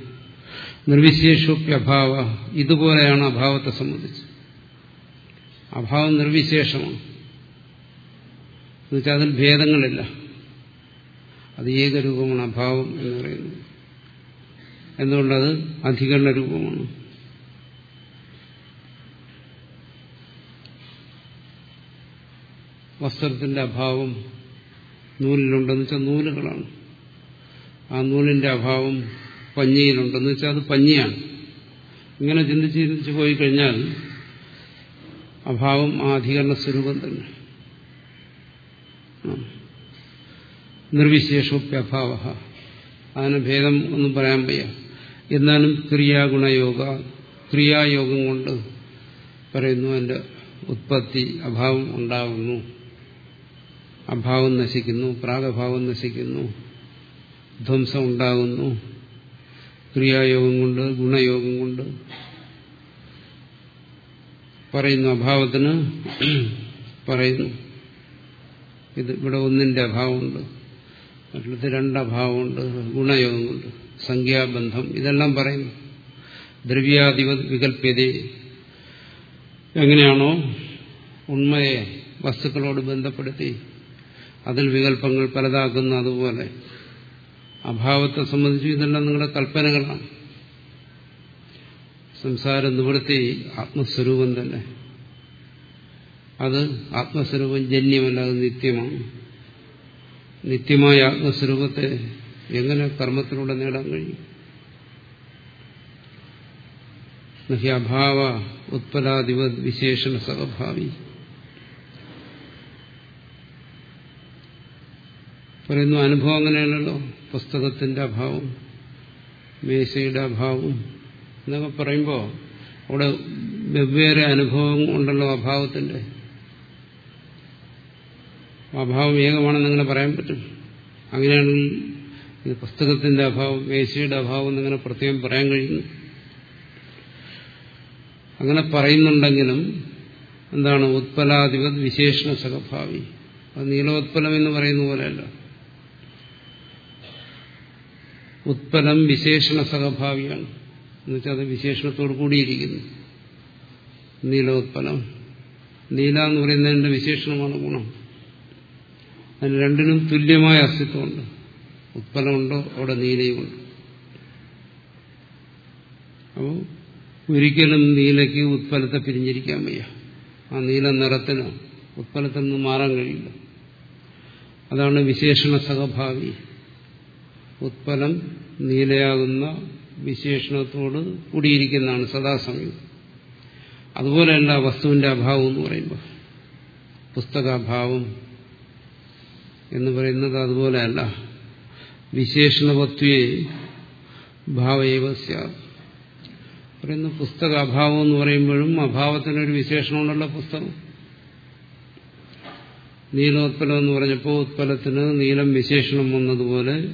നിർവിശേഷോപ്യഭാവ ഇതുപോലെയാണ് അഭാവത്തെ സംബന്ധിച്ച്. അഭാവം നിർവിശേഷമാണ്. എന്നുവെച്ചാൽ അതിൽ ഭേദങ്ങളില്ല. അത് ഏകരൂപമാണ് അഭാവം എന്ന് പറയുന്നത്. എന്തുകൊണ്ടത്? അധികരണ രൂപമാണ്. വസ്ത്രത്തിന്റെ അഭാവം നൂലിലുണ്ടെന്ന് വെച്ചാൽ നൂലുകളാണ്. ആ നൂലിന്റെ അഭാവം പഞ്ഞിയിലുണ്ടെന്ന് വെച്ചാൽ അത് പഞ്ഞിയാണ്. ഇങ്ങനെ ചിന്തിച്ച് ചിന്തിച്ച് പോയി കഴിഞ്ഞാൽ അഭാവം ആ അധികരണ സ്വരൂപം തന്നെ. നിർവിശേഷോപ്യഭാവ. അതിന് ഭേദം ഒന്നും പറയാൻ വയ്യ. എന്നാലും ക്രിയാഗുണയോഗ ക്രിയായോഗം കൊണ്ട് പറയുന്നു എന്റെ ഉത്പത്തി അഭാവം ഉണ്ടാകുന്നു. അഭാവം നശിക്കുന്നു പ്രാഗഭാവം നശിക്കുന്നു ധ്വംസം ഉണ്ടാകുന്നു. ക്രിയായോഗം കൊണ്ട് ഗുണയോഗം കൊണ്ട് പറയുന്നു അഭാവത്തിന് പറയുന്നു. ഇത് ഇവിടെ ഒന്നിന്റെ അഭാവമുണ്ട്. മറ്റുള്ളത് രണ്ടഭാവമുണ്ട് ഗുണയോഗമുണ്ട്. സംഖ്യാബന്ധം. ഇതെല്ലാം പറയുന്നു ദ്രവ്യാധിപ വികല്പ്യത എങ്ങനെയാണോ ഉണ്മയെ വസ്തുക്കളോട് ബന്ധപ്പെടുത്തി അതിൽ വികല്പങ്ങൾ പലതാക്കുന്ന അതുപോലെ. അഭാവത്തെ സംബന്ധിച്ച് ഇതെല്ലാം നിങ്ങളുടെ കൽപ്പനകളാണ്. സംസാര നിവൃത്തി ആത്മസ്വരൂപം തന്നെ. അത് ആത്മസ്വരൂപം ജന്യമല്ല അത് നിത്യമാണ്. നിത്യമായ ആത്മസ്വരൂപത്തെ എങ്ങനെ കർമ്മത്തിലൂടെ നേടാൻ കഴിയും? അഭാവ ഉത്പലാധിപ വിശേഷണ സഹഭാവി. പറയുന്നു അനുഭവം അങ്ങനെയാണല്ലോ. പുസ്തകത്തിന്റെ അഭാവം മേശയുടെ അഭാവം എന്നൊക്കെ പറയുമ്പോൾ അവിടെ വെവ്വേറെ അനുഭവം ഉണ്ടല്ലോ അഭാവത്തിന്റെ അഭാവം ഏകമാണെന്ന് അങ്ങനെ പറയാൻ പറ്റും അങ്ങനെയാണെങ്കിൽ പുസ്തകത്തിന്റെ അഭാവം മേശയുടെ അഭാവം എന്നിങ്ങനെ പ്രത്യേകം പറയാൻ കഴിയുന്നു അങ്ങനെ പറയുന്നുണ്ടെങ്കിലും എന്താണ് ഉത്പലാധിപത് വിശേഷണ സഹഭാവി. അത് നീലോത്പലം എന്ന് പറയുന്ന പോലെയല്ല. ഉത്പലം വിശേഷണ സഹഭാവിയാണ്. എന്നുവെച്ചാൽ അത് വിശേഷണത്തോടു കൂടിയിരിക്കുന്നു. നീലോത്പലം. നീല എന്ന് പറയുന്നതിന്റെ വിശേഷണമാണ് ഗുണം. അതിന് രണ്ടിനും തുല്യമായ അസ്തിത്വമുണ്ട്. ഉത്പന്നമുണ്ടോ? അവിടെ നീലയുമുണ്ട്. അപ്പോൾ ഒരിക്കലും നീലയ്ക്ക് ഉത്പലത്തെ പിരിഞ്ഞിരിക്കാൻ വയ്യ. ആ നീല നിറത്തിന് ഉത്പലത്തിൽ നിന്ന് മാറാൻ കഴിയില്ല. അതാണ് വിശേഷണ സഹഭാവി. ഉത്പലം നീലയാകുന്ന വിശേഷണത്തോട് കൂടിയിരിക്കുന്നതാണ് സദാസമയം. അതുപോലെ അതുപോലെയല്ല വസ്തുവിന്റെ അഭാവം എന്ന് പറയുമ്പോൾ പുസ്തകാഭാവം എന്ന് പറയുന്നത് അതുപോലെയല്ല. വിശേഷണവത്വേ ഭാവൈവ പറയുന്ന പുസ്തക അഭാവം എന്ന് പറയുമ്പോഴും അഭാവത്തിനൊരു വിശേഷണമുണ്ടല്ലോ പുസ്തകം. നീലോത്പലം എന്ന് പറഞ്ഞപ്പോൾ ഉത്പലത്തിന് നീലം വിശേഷണം വന്നതുപോലെ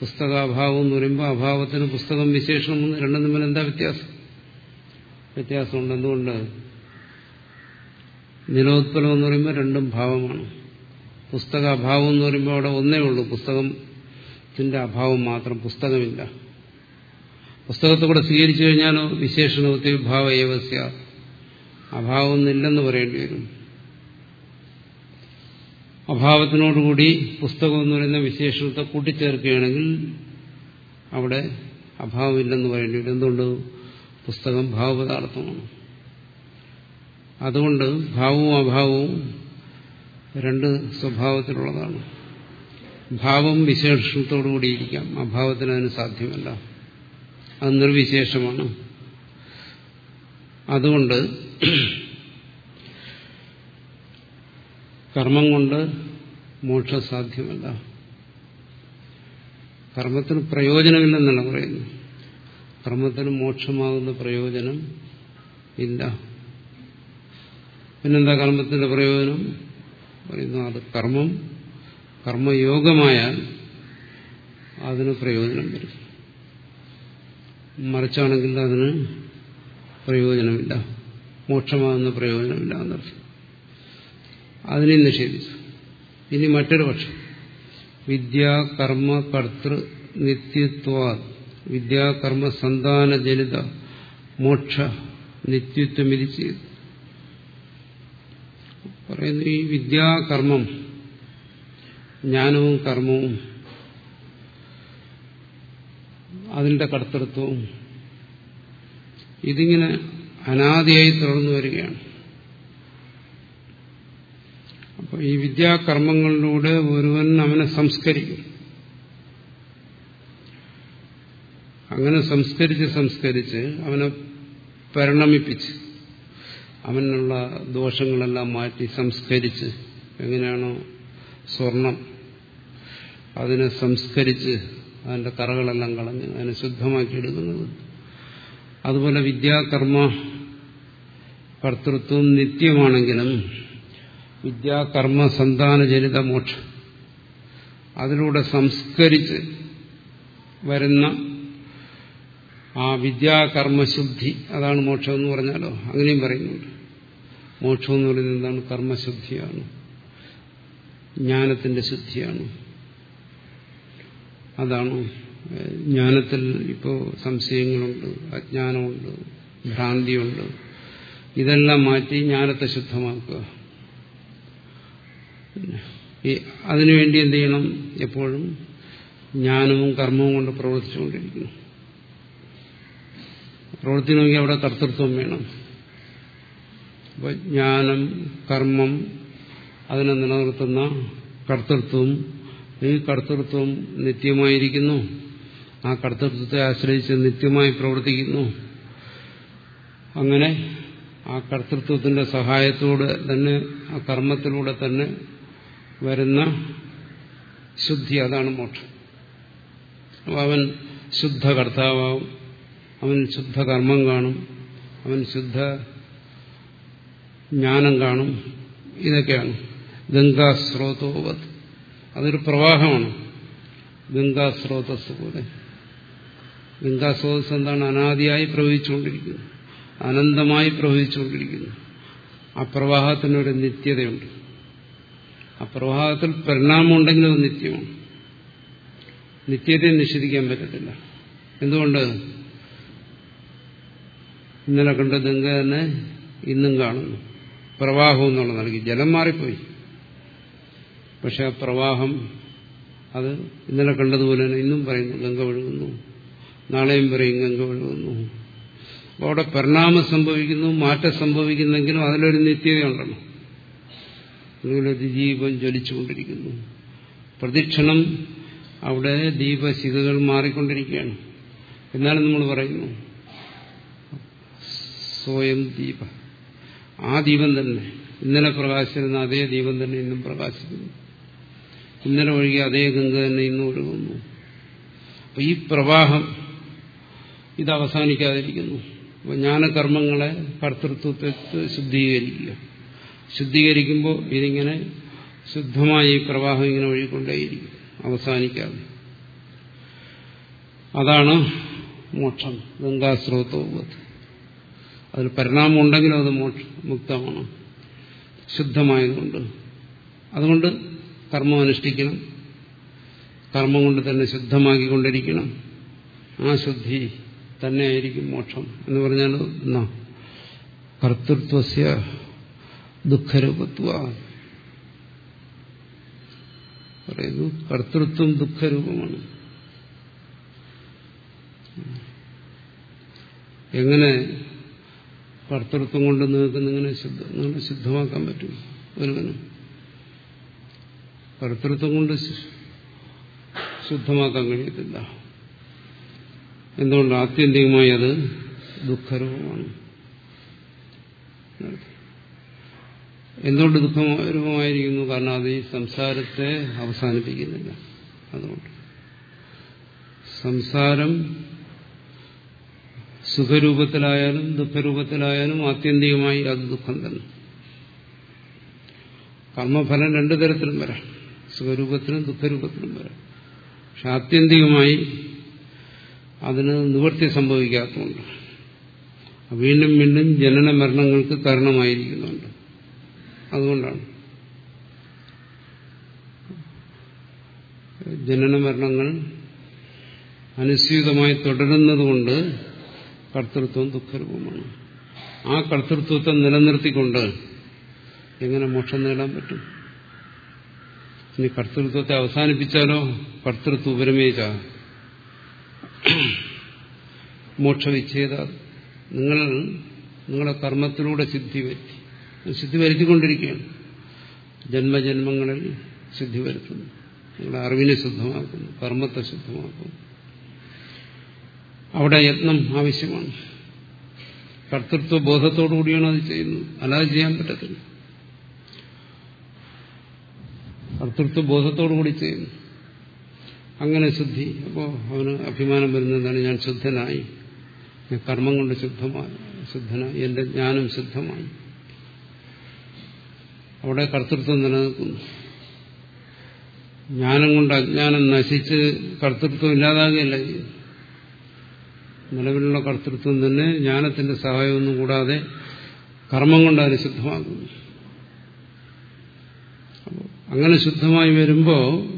പുസ്തകാഭാവം എന്ന് പറയുമ്പോൾ അഭാവത്തിന് പുസ്തകം വിശേഷണം രണ്ടും തമ്മിൽ എന്താ വ്യത്യാസം? വ്യത്യാസമുണ്ട്. എന്തുകൊണ്ട്? നിലോത്പലം എന്ന് പറയുമ്പോൾ രണ്ടും ഭാവമാണ്. പുസ്തകാഭാവം എന്ന് പറയുമ്പോൾ അവിടെ ഒന്നേ ഉള്ളൂ. പുസ്തകത്തിന്റെ അഭാവം മാത്രം. പുസ്തകമില്ല. പുസ്തകത്തെ കൂടെ സ്വീകരിച്ചു കഴിഞ്ഞാലോ വിശേഷണ ഭാവ ഏവസ്യ. അഭാവമൊന്നുമില്ലെന്ന് പറയേണ്ടി വരും. അഭാവത്തിനോടുകൂടി പുസ്തകം എന്ന് പറയുന്ന വിശേഷണത്തെ കൂട്ടിച്ചേർക്കുകയാണെങ്കിൽ അവിടെ അഭാവമില്ലെന്ന് പറയേണ്ടി വരും. എന്തുകൊണ്ട്? പുസ്തകം ഭാവപദാർത്ഥമാണ്. അതുകൊണ്ട് ഭാവവും അഭാവവും രണ്ട് സ്വഭാവത്തിലുള്ളതാണ്. ഭാവം വിശേഷത്തോടു കൂടിയിരിക്കാം അഭാവത്തിന് അതിന് സാധ്യമല്ല. അത് നിർവിശേഷമാണ്. അതുകൊണ്ട് കർമ്മം കൊണ്ട് മോക്ഷം സാധ്യമല്ല. കർമ്മത്തിന് പ്രയോജനമില്ലെന്നാണ് പറയുന്നത്. കർമ്മത്തിന് മോക്ഷമാകുന്ന പ്രയോജനം ഇല്ല. പിന്നെന്താ കർമ്മത്തിന്റെ പ്രയോജനം? പറയുന്നു അത് കർമ്മം കർമ്മയോഗമായാൽ അതിന് പ്രയോജനം വരും. മറിച്ചാണെങ്കിൽ അതിന് പ്രയോജനമില്ല. മോക്ഷമാകുന്ന പ്രയോജനമില്ല എന്നർത്ഥം അതിനെ നിഷേധിച്ചു. ഇനി മറ്റൊരു പക്ഷം. വിദ്യ കർമ്മ കർത്തൃ നിത്യത്വ വിദ്യാകർമ്മ സന്താന ജനിത മോക്ഷ നിത്യത്വം ഇരിച്ചു പറയുന്നു ഈ വിദ്യാകർമ്മം ജ്ഞാനവും കർമ്മവും അതിന്റെ കർത്തൃത്വവും ഇതിങ്ങനെ അനാദിയായി തുടർന്നു വരികയാണ്. അപ്പോൾ ഈ വിദ്യാകർമ്മങ്ങളിലൂടെ ഒരുവൻ അവനെ സംസ്കരിക്കും. അങ്ങനെ സംസ്കരിച്ച് സംസ്കരിച്ച് അവനെ പരിണമിപ്പിച്ച് അവനുള്ള ദോഷങ്ങളെല്ലാം മാറ്റി സംസ്കരിച്ച് എങ്ങനെയാണോ സ്വർണം അതിനെ സംസ്കരിച്ച് അതിന്റെ കറകളെല്ലാം കളഞ്ഞ് അതിനെ ശുദ്ധമാക്കി ശുദ്ധമാക്കിയെടുക്കുന്നത്. അതുപോലെ വിദ്യാകർമ്മ കർത്തൃത്വം നിത്യമാണെങ്കിലും വിദ്യാകർമ്മ സന്താനജനിത മോക്ഷം അതിലൂടെ സംസ്കരിച്ച് വരുന്ന ആ വിദ്യാകർമ്മശുദ്ധി അതാണ് മോക്ഷം എന്ന് പറഞ്ഞാലോ? അങ്ങനെയും പറയുന്നുണ്ട്. മോക്ഷം എന്ന് പറയുന്നത് എന്താണ് കർമ്മശുദ്ധിയാണ്. ജ്ഞാനത്തിന്റെ ശുദ്ധിയാണ്. അതാണ് ജ്ഞാനത്തിൽ ഇപ്പോൾ സംശയങ്ങളുണ്ട് അജ്ഞാനമുണ്ട് ഭ്രാന്തിയുണ്ട്. ഇതെല്ലാം മാറ്റി ജ്ഞാനത്തെ ശുദ്ധമാക്കുക. അതിനുവേണ്ടി എന്ത് ചെയ്യണം? എപ്പോഴും ജ്ഞാനവും കർമ്മവും കൊണ്ട് പ്രവർത്തിച്ചുകൊണ്ടിരിക്കുന്നു പ്രവർത്തിക്കണമെങ്കിൽ അവിടെ കർത്തൃത്വം വേണം. ജ്ഞാനം കർമ്മം അതിനെ നിലനിർത്തുന്ന കർത്തൃത്വം. ഈ കർത്തൃത്വം നിത്യമായിരിക്കുന്നു. ആ കർത്തൃത്വത്തെ ആശ്രയിച്ച് നിത്യമായി പ്രവർത്തിക്കുന്നു. അങ്ങനെ ആ കർത്തൃത്വത്തിന്റെ സഹായത്തോടെ തന്നെ ആ കർമ്മത്തിലൂടെ തന്നെ വരുന്ന ശുദ്ധി അതാണ് മോക്ഷം. അവൻ ശുദ്ധ കർത്താവും അവൻ ശുദ്ധ കർമ്മം കാണും. അവൻ ശുദ്ധ ജ്ഞാനം കാണും ഇതൊക്കെയാണ്. ഗംഗാസ്രോതോവത് അതൊരു പ്രവാഹമാണ്. ഗംഗാസ്രോതസ് പോലെ. ഗംഗാസ്രോതസ് എന്താണ്? അനാദിയായി പ്രവഹിച്ചുകൊണ്ടിരിക്കുന്നു. അനന്തമായി പ്രവഹിച്ചുകൊണ്ടിരിക്കുന്നു. ആ പ്രവാഹത്തിനൊരു നിത്യതയുണ്ട്. ആ പ്രവാഹത്തിൽ പരിണാമം ഉണ്ടെങ്കിൽ അത് നിത്യമാണ്. നിത്യതയെ നിഷേധിക്കാൻ പറ്റത്തില്ല. എന്തുകൊണ്ട്? ഇന്നലെ കണ്ട ഗംഗ തന്നെ ഇന്നും കാണുന്നു. പ്രവാഹം എന്നുള്ള നൽകി ജലം മാറിപ്പോയി. പക്ഷെ ആ പ്രവാഹം അത് ഇന്നലെ കണ്ടതുപോലെ തന്നെ ഇന്നും പറയുന്നു ഗംഗ ഒഴുകുന്നു. നാളെയും പറയും ഗംഗ ഒഴുകുന്നു. അപ്പോൾ അവിടെ പരിണാമം സംഭവിക്കുന്നു മാറ്റം സംഭവിക്കുന്നെങ്കിലും അതിലൊരു നിത്യതയുണ്ടല്ലോ അതുപോലെ ജീവൻ ജ്വലിച്ചുകൊണ്ടിരിക്കുന്നു. പ്രദക്ഷിണം അവിടെ ദീപശിഖകൾ മാറിക്കൊണ്ടിരിക്കുകയാണ്. എന്നാലും നമ്മൾ പറയുന്നു സ്വയം ദീപ. ആ ദീപം തന്നെ. ഇന്നലെ പ്രകാശിച്ചിരുന്ന അതേ ദീപം തന്നെ ഇന്നും പ്രകാശിക്കുന്നു. ഇന്നലെ ഒഴുകിയ അതേ ഗംഗ തന്നെ ഇന്നും ഒഴുകുന്നു. അപ്പൊ ഈ പ്രവാഹം ഇത് അവസാനിക്കാതിരിക്കുന്നു. അപ്പൊ ജ്ഞാനകർമ്മങ്ങളെ കർത്തൃത്വത്തെ ശുദ്ധീകരിക്കുക. ശുദ്ധീകരിക്കുമ്പോൾ ഇതിങ്ങനെ ശുദ്ധമായി ഈ പ്രവാഹം ഇങ്ങനെ ഒഴുകിക്കൊണ്ടേയിരിക്കും. അവസാനിക്കാതെ. അതാണ് മോക്ഷം. ഗംഗാസ്രോതോപത്ത് അതിൽ പരിണാമം ഉണ്ടെങ്കിലും അത് മോക്ഷ മുക്തമാണ് ശുദ്ധമായതുകൊണ്ട്. അതുകൊണ്ട് കർമ്മം അനുഷ്ഠിക്കണം. കർമ്മം കൊണ്ട് തന്നെ ശുദ്ധമാക്കിക്കൊണ്ടിരിക്കണം. ആ ശുദ്ധി തന്നെയായിരിക്കും മോക്ഷം എന്ന് പറഞ്ഞാൽ എന്നാ കർത്തൃത്വസ്യ ദുഃഖരൂപത്വ. പറയുന്നു കർത്തൃത്വം ദുഃഖരൂപമാണ്. എങ്ങനെ കർത്തൃത്വം കൊണ്ട് നിങ്ങൾക്ക് നിങ്ങനെ നിങ്ങളെ ശുദ്ധമാക്കാൻ പറ്റും. ഒരുവനും കർത്തൃത്വം കൊണ്ട് ശുദ്ധമാക്കാൻ കഴിയത്തില്ല. എന്തുകൊണ്ട്? ആത്യന്തികമായി അത് ദുഃഖരൂപമാണ്. എന്തുകൊണ്ട് ദുഃഖരൂപമായിരിക്കുന്നു? കാരണം അത് ഈ സംസാരത്തെ അവസാനിപ്പിക്കുന്നില്ല. അതുകൊണ്ട്. സംസാരം സുഖരൂപത്തിലായാലും ദുഃഖരൂപത്തിലായാലും ആത്യന്തികമായി അത് ദുഃഖം തന്നെ. കർമ്മഫലം രണ്ടു തരത്തിലും വരാം. സുഖരൂപത്തിലും ദുഃഖരൂപത്തിലും വരാം. പക്ഷെ ആത്യന്തികമായി അതിന് നിവൃത്തി സംഭവിക്കാത്തതുകൊണ്ട് വീണ്ടും വീണ്ടും ജനന മരണങ്ങൾക്ക് കാരണമായിരിക്കുന്നുണ്ട്. അതുകൊണ്ടാണ്. ജനന മരണങ്ങൾ അനുസ്യൂതമായി തുടരുന്നതുകൊണ്ട് കർത്തൃത്വം ദുഃഖരൂപമാണ് ആ കർത്തൃത്വത്തെ നിലനിർത്തിക്കൊണ്ട് എങ്ങനെ മോക്ഷം നേടാൻ പറ്റും? ഇനി കർത്തൃത്വത്തെ അവസാനിപ്പിച്ചാലോ? കർത്തൃത്വ ഉപരമേച്ച മോക്ഷവിച്ഛേദ നിങ്ങൾ നിങ്ങളുടെ കർമ്മത്തിലൂടെ സിദ്ധി വരുത്തി. സിദ്ധി വരുത്തിക്കൊണ്ടിരിക്കുകയാണ്. ജന്മജന്മങ്ങളിൽ സിദ്ധി വരുത്തുന്നു. നിങ്ങളുടെ അറിവിനെ ശുദ്ധമാക്കുന്നു. കർമ്മത്തെ ശുദ്ധമാക്കുന്നു. അവിടെ യത്നം ആവശ്യമാണ്. കർത്തൃത്വ ബോധത്തോടുകൂടിയാണ് അത് ചെയ്യുന്നത്. അല്ലാതെ ചെയ്യാൻ പറ്റത്തില്ല. കർത്തൃത്വ ബോധത്തോടു കൂടി ചെയ്യുന്നു. അങ്ങനെ ശുദ്ധി. അപ്പോൾ അവന് അഭിമാനം വരുന്നതാണ് ഞാൻ ശുദ്ധനായി. കർമ്മം കൊണ്ട് ശുദ്ധമായി ശുദ്ധനായി. എന്റെ ജ്ഞാനം ശുദ്ധമായി. അവിടെ കർത്തൃത്വം നിലനിൽക്കുന്നു. ജ്ഞാനം കൊണ്ട് അജ്ഞാനം നശിച്ച് കർത്തൃത്വം ഇല്ലാതാകുകയല്ല ചെയ്യുന്നു നിലവിലുള്ള കർത്തൃത്വം തന്നെ ജ്ഞാനത്തിന്റെ സഹായമൊന്നും കൂടാതെ കർമ്മം കൊണ്ട് അതിന് ശുദ്ധമാകുന്നു അങ്ങനെ ശുദ്ധമായി വരുമ്പോൾ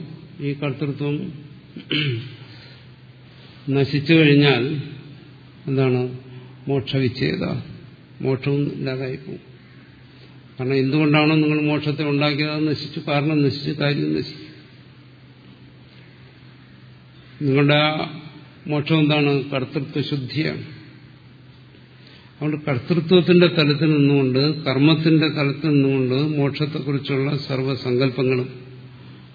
ഈ കർത്തൃത്വം നശിച്ചു കഴിഞ്ഞാൽ എന്താണ്? മോക്ഷവിച്ഛേദ. മോക്ഷവും ഇല്ലാതായിപ്പോവും. കാരണം എന്തുകൊണ്ടാണോ നിങ്ങൾ മോക്ഷത്തെ ഉണ്ടാക്കിയത്? നശിച്ചു. കാരണം നശിച്ചു. കാര്യം നശിച്ചു. നിങ്ങളുടെ മോക്ഷം എന്താണ് കർത്തൃത്വ ശുദ്ധിയാണ്. അതുകൊണ്ട് കർത്തൃത്വത്തിന്റെ തലത്തിൽ നിന്നുകൊണ്ട് കർമ്മത്തിന്റെ തലത്തിൽ നിന്നുകൊണ്ട് മോക്ഷത്തെക്കുറിച്ചുള്ള സർവസങ്കല്പങ്ങളും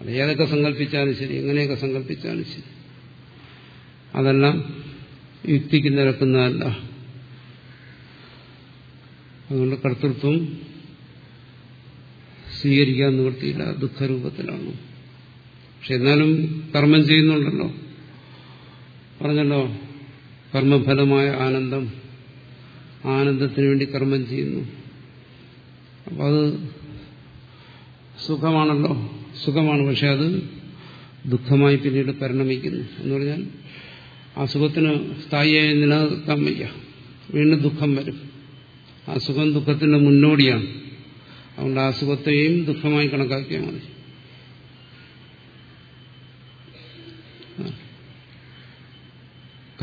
അത് ഏതൊക്കെ സങ്കല്പിച്ചാലും ശരി എങ്ങനെയൊക്കെ സങ്കല്പിച്ചാലും ശരി അതെല്ലാം യുക്തിക്ക് നിരക്കുന്നതല്ല. അതുകൊണ്ട് കർത്തൃത്വം സ്വീകരിക്കാൻ നിവൃത്തിയില്ല ദുഃഖരൂപത്തിലാണ്. പക്ഷെ എന്നാലും കർമ്മം ചെയ്യുന്നുണ്ടല്ലോ. പറഞ്ഞല്ലോ കർമ്മഫലമായ ആനന്ദം. ആനന്ദത്തിന് വേണ്ടി കർമ്മം ചെയ്യുന്നു. അപ്പം അത് സുഖമാണല്ലോ. സുഖമാണ് പക്ഷെ അത് ദുഃഖമായി പിന്നീട് പരിണമിക്കുന്നു എന്ന് പറഞ്ഞാൽ ആ സുഖത്തിന് സ്ഥായിയായി നിലനിർത്താൻ വയ്യ. വീണ്ടും ദുഃഖം വരും. ആ സുഖം ദുഃഖത്തിന്റെ മുന്നോടിയാണ്. അതുകൊണ്ട് ആ സുഖത്തെയും ദുഃഖമായി കണക്കാക്കിയാൽ മതി.